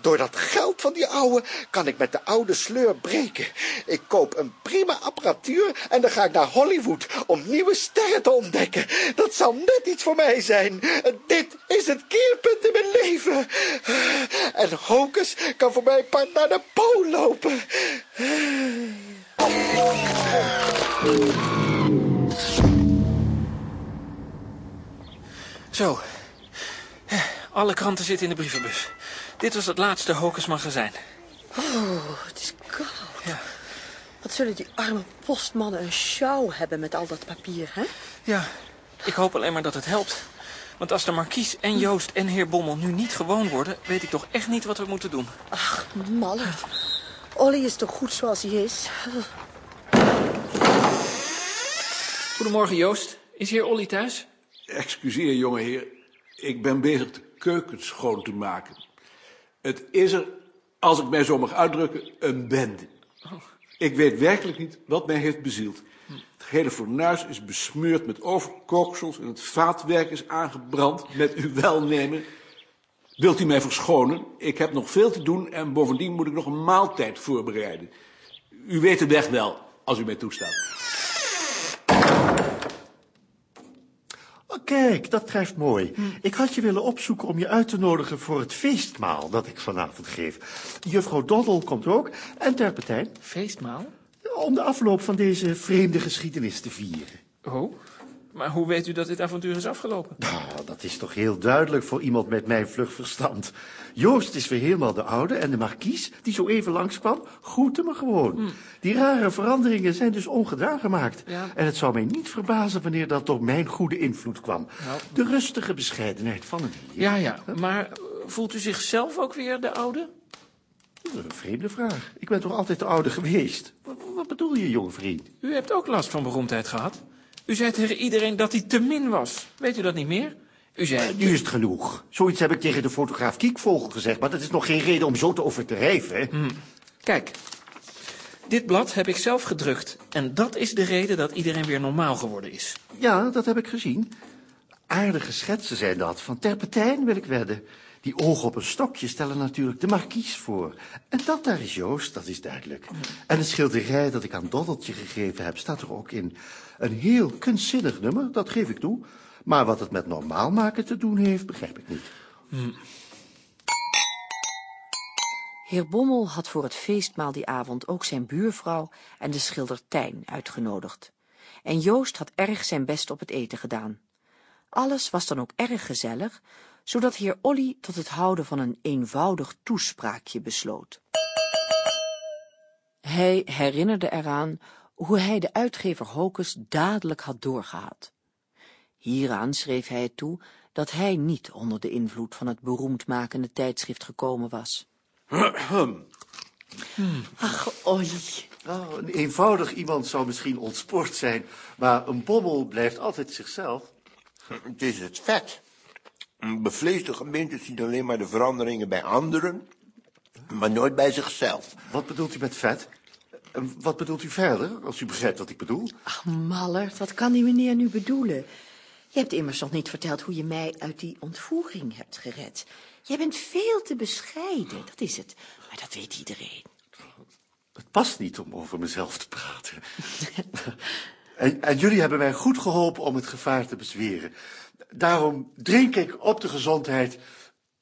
Door dat geld van die oude kan ik met de oude sleur breken. Ik koop een prima apparatuur en dan ga ik naar Hollywood om nieuwe sterren te ontdekken. Dat zal net iets voor mij zijn. Dit is het keerpunt in mijn leven. En Hocus kan voor mij part naar de pool lopen. Zo. Alle kranten zitten in de brievenbus. Dit was het laatste Hocus magazijn. Oh, het is koud. Ja. Wat zullen die arme postmannen een sjouw hebben met al dat papier, hè? Ja, ik hoop alleen maar dat het helpt. Want als de markies en Joost en heer Bommel nu niet gewoon worden... weet ik toch echt niet wat we moeten doen. Ach, mallerd. Olly is toch goed zoals hij is? Goedemorgen, Joost. Is heer Olly thuis? Excuseer, jongeheer. Ik ben bezig de keuken schoon te maken. Het is er, als ik mij zo mag uitdrukken, een bende. Ik weet werkelijk niet wat mij heeft bezield. Het hele fornuis is besmeurd met overkooksels en het vaatwerk is aangebrand met uw welnemen. Wilt u mij verschonen? Ik heb nog veel te doen en bovendien moet ik nog een maaltijd voorbereiden. U weet de weg wel, als u mij toestaat. Kijk, dat treft mooi. Ik had je willen opzoeken om je uit te nodigen voor het feestmaal dat ik vanavond geef. Juffrouw Doddel komt ook en Terpentijn. Feestmaal? Om de afloop van deze vreemde geschiedenis te vieren. Oh, Maar hoe weet u dat dit avontuur is afgelopen? Nou, dat is toch heel duidelijk voor iemand met mijn vlug verstand. Joost is weer helemaal de oude en de markies, die zo even langskwam, groette me gewoon. Die rare veranderingen zijn dus ongedaan gemaakt. Ja. En het zou mij niet verbazen wanneer dat door mijn goede invloed kwam. Nou. De rustige bescheidenheid van een heer. Ja, ja. Maar eh, voelt u zichzelf ook weer de oude? Een vreemde vraag. Ik ben toch altijd de oude geweest? Wat, wat bedoel je, jonge vriend? U hebt ook last van beroemdheid gehad. U zei tegen iedereen dat hij te min was. Weet u dat niet meer? U zei... Nu is het genoeg. Zoiets heb ik tegen de fotograaf Kiekvogel gezegd, maar dat is nog geen reden om zo te overdrijven. hè? Hm. Kijk, dit blad heb ik zelf gedrukt. En dat is de reden dat iedereen weer normaal geworden is. Ja, dat heb ik gezien. Aardige schetsen zijn dat, van Terpentijn wil ik wedden. Die ogen op een stokje stellen natuurlijk de markies voor. En dat daar is Joost, dat is duidelijk. En het schilderij dat ik aan Doddeltje gegeven heb, staat er ook in. Een heel kunstzinnig nummer, dat geef ik toe. Maar wat het met normaal maken te doen heeft, begrijp ik niet. Heer Bommel had voor het feestmaal die avond ook zijn buurvrouw en de schilder Tijn uitgenodigd. En Joost had erg zijn best op het eten gedaan. Alles was dan ook erg gezellig, zodat heer Olly tot het houden van een eenvoudig toespraakje besloot. Hij herinnerde eraan hoe hij de uitgever Hokus dadelijk had doorgehad. Hieraan schreef hij het toe dat hij niet onder de invloed van het beroemdmakende tijdschrift gekomen was. Ach, Olly. Nou, een eenvoudig iemand zou misschien ontspoord zijn, maar een bommel blijft altijd zichzelf. Het is het vet. Een bevleesde gemeente ziet alleen maar de veranderingen bij anderen, maar nooit bij zichzelf. Wat bedoelt u met vet? En wat bedoelt u verder, als u begrijpt wat ik bedoel? Ach, Mallert, wat kan die meneer nu bedoelen? Je hebt immers nog niet verteld hoe je mij uit die ontvoering hebt gered. Jij bent veel te bescheiden, dat is het. Maar dat weet iedereen. Het past niet om over mezelf te praten. en, en jullie hebben mij goed geholpen om het gevaar te bezweren. Daarom drink ik op de gezondheid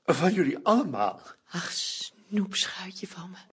van jullie allemaal. Ach, snoepschuitje van me.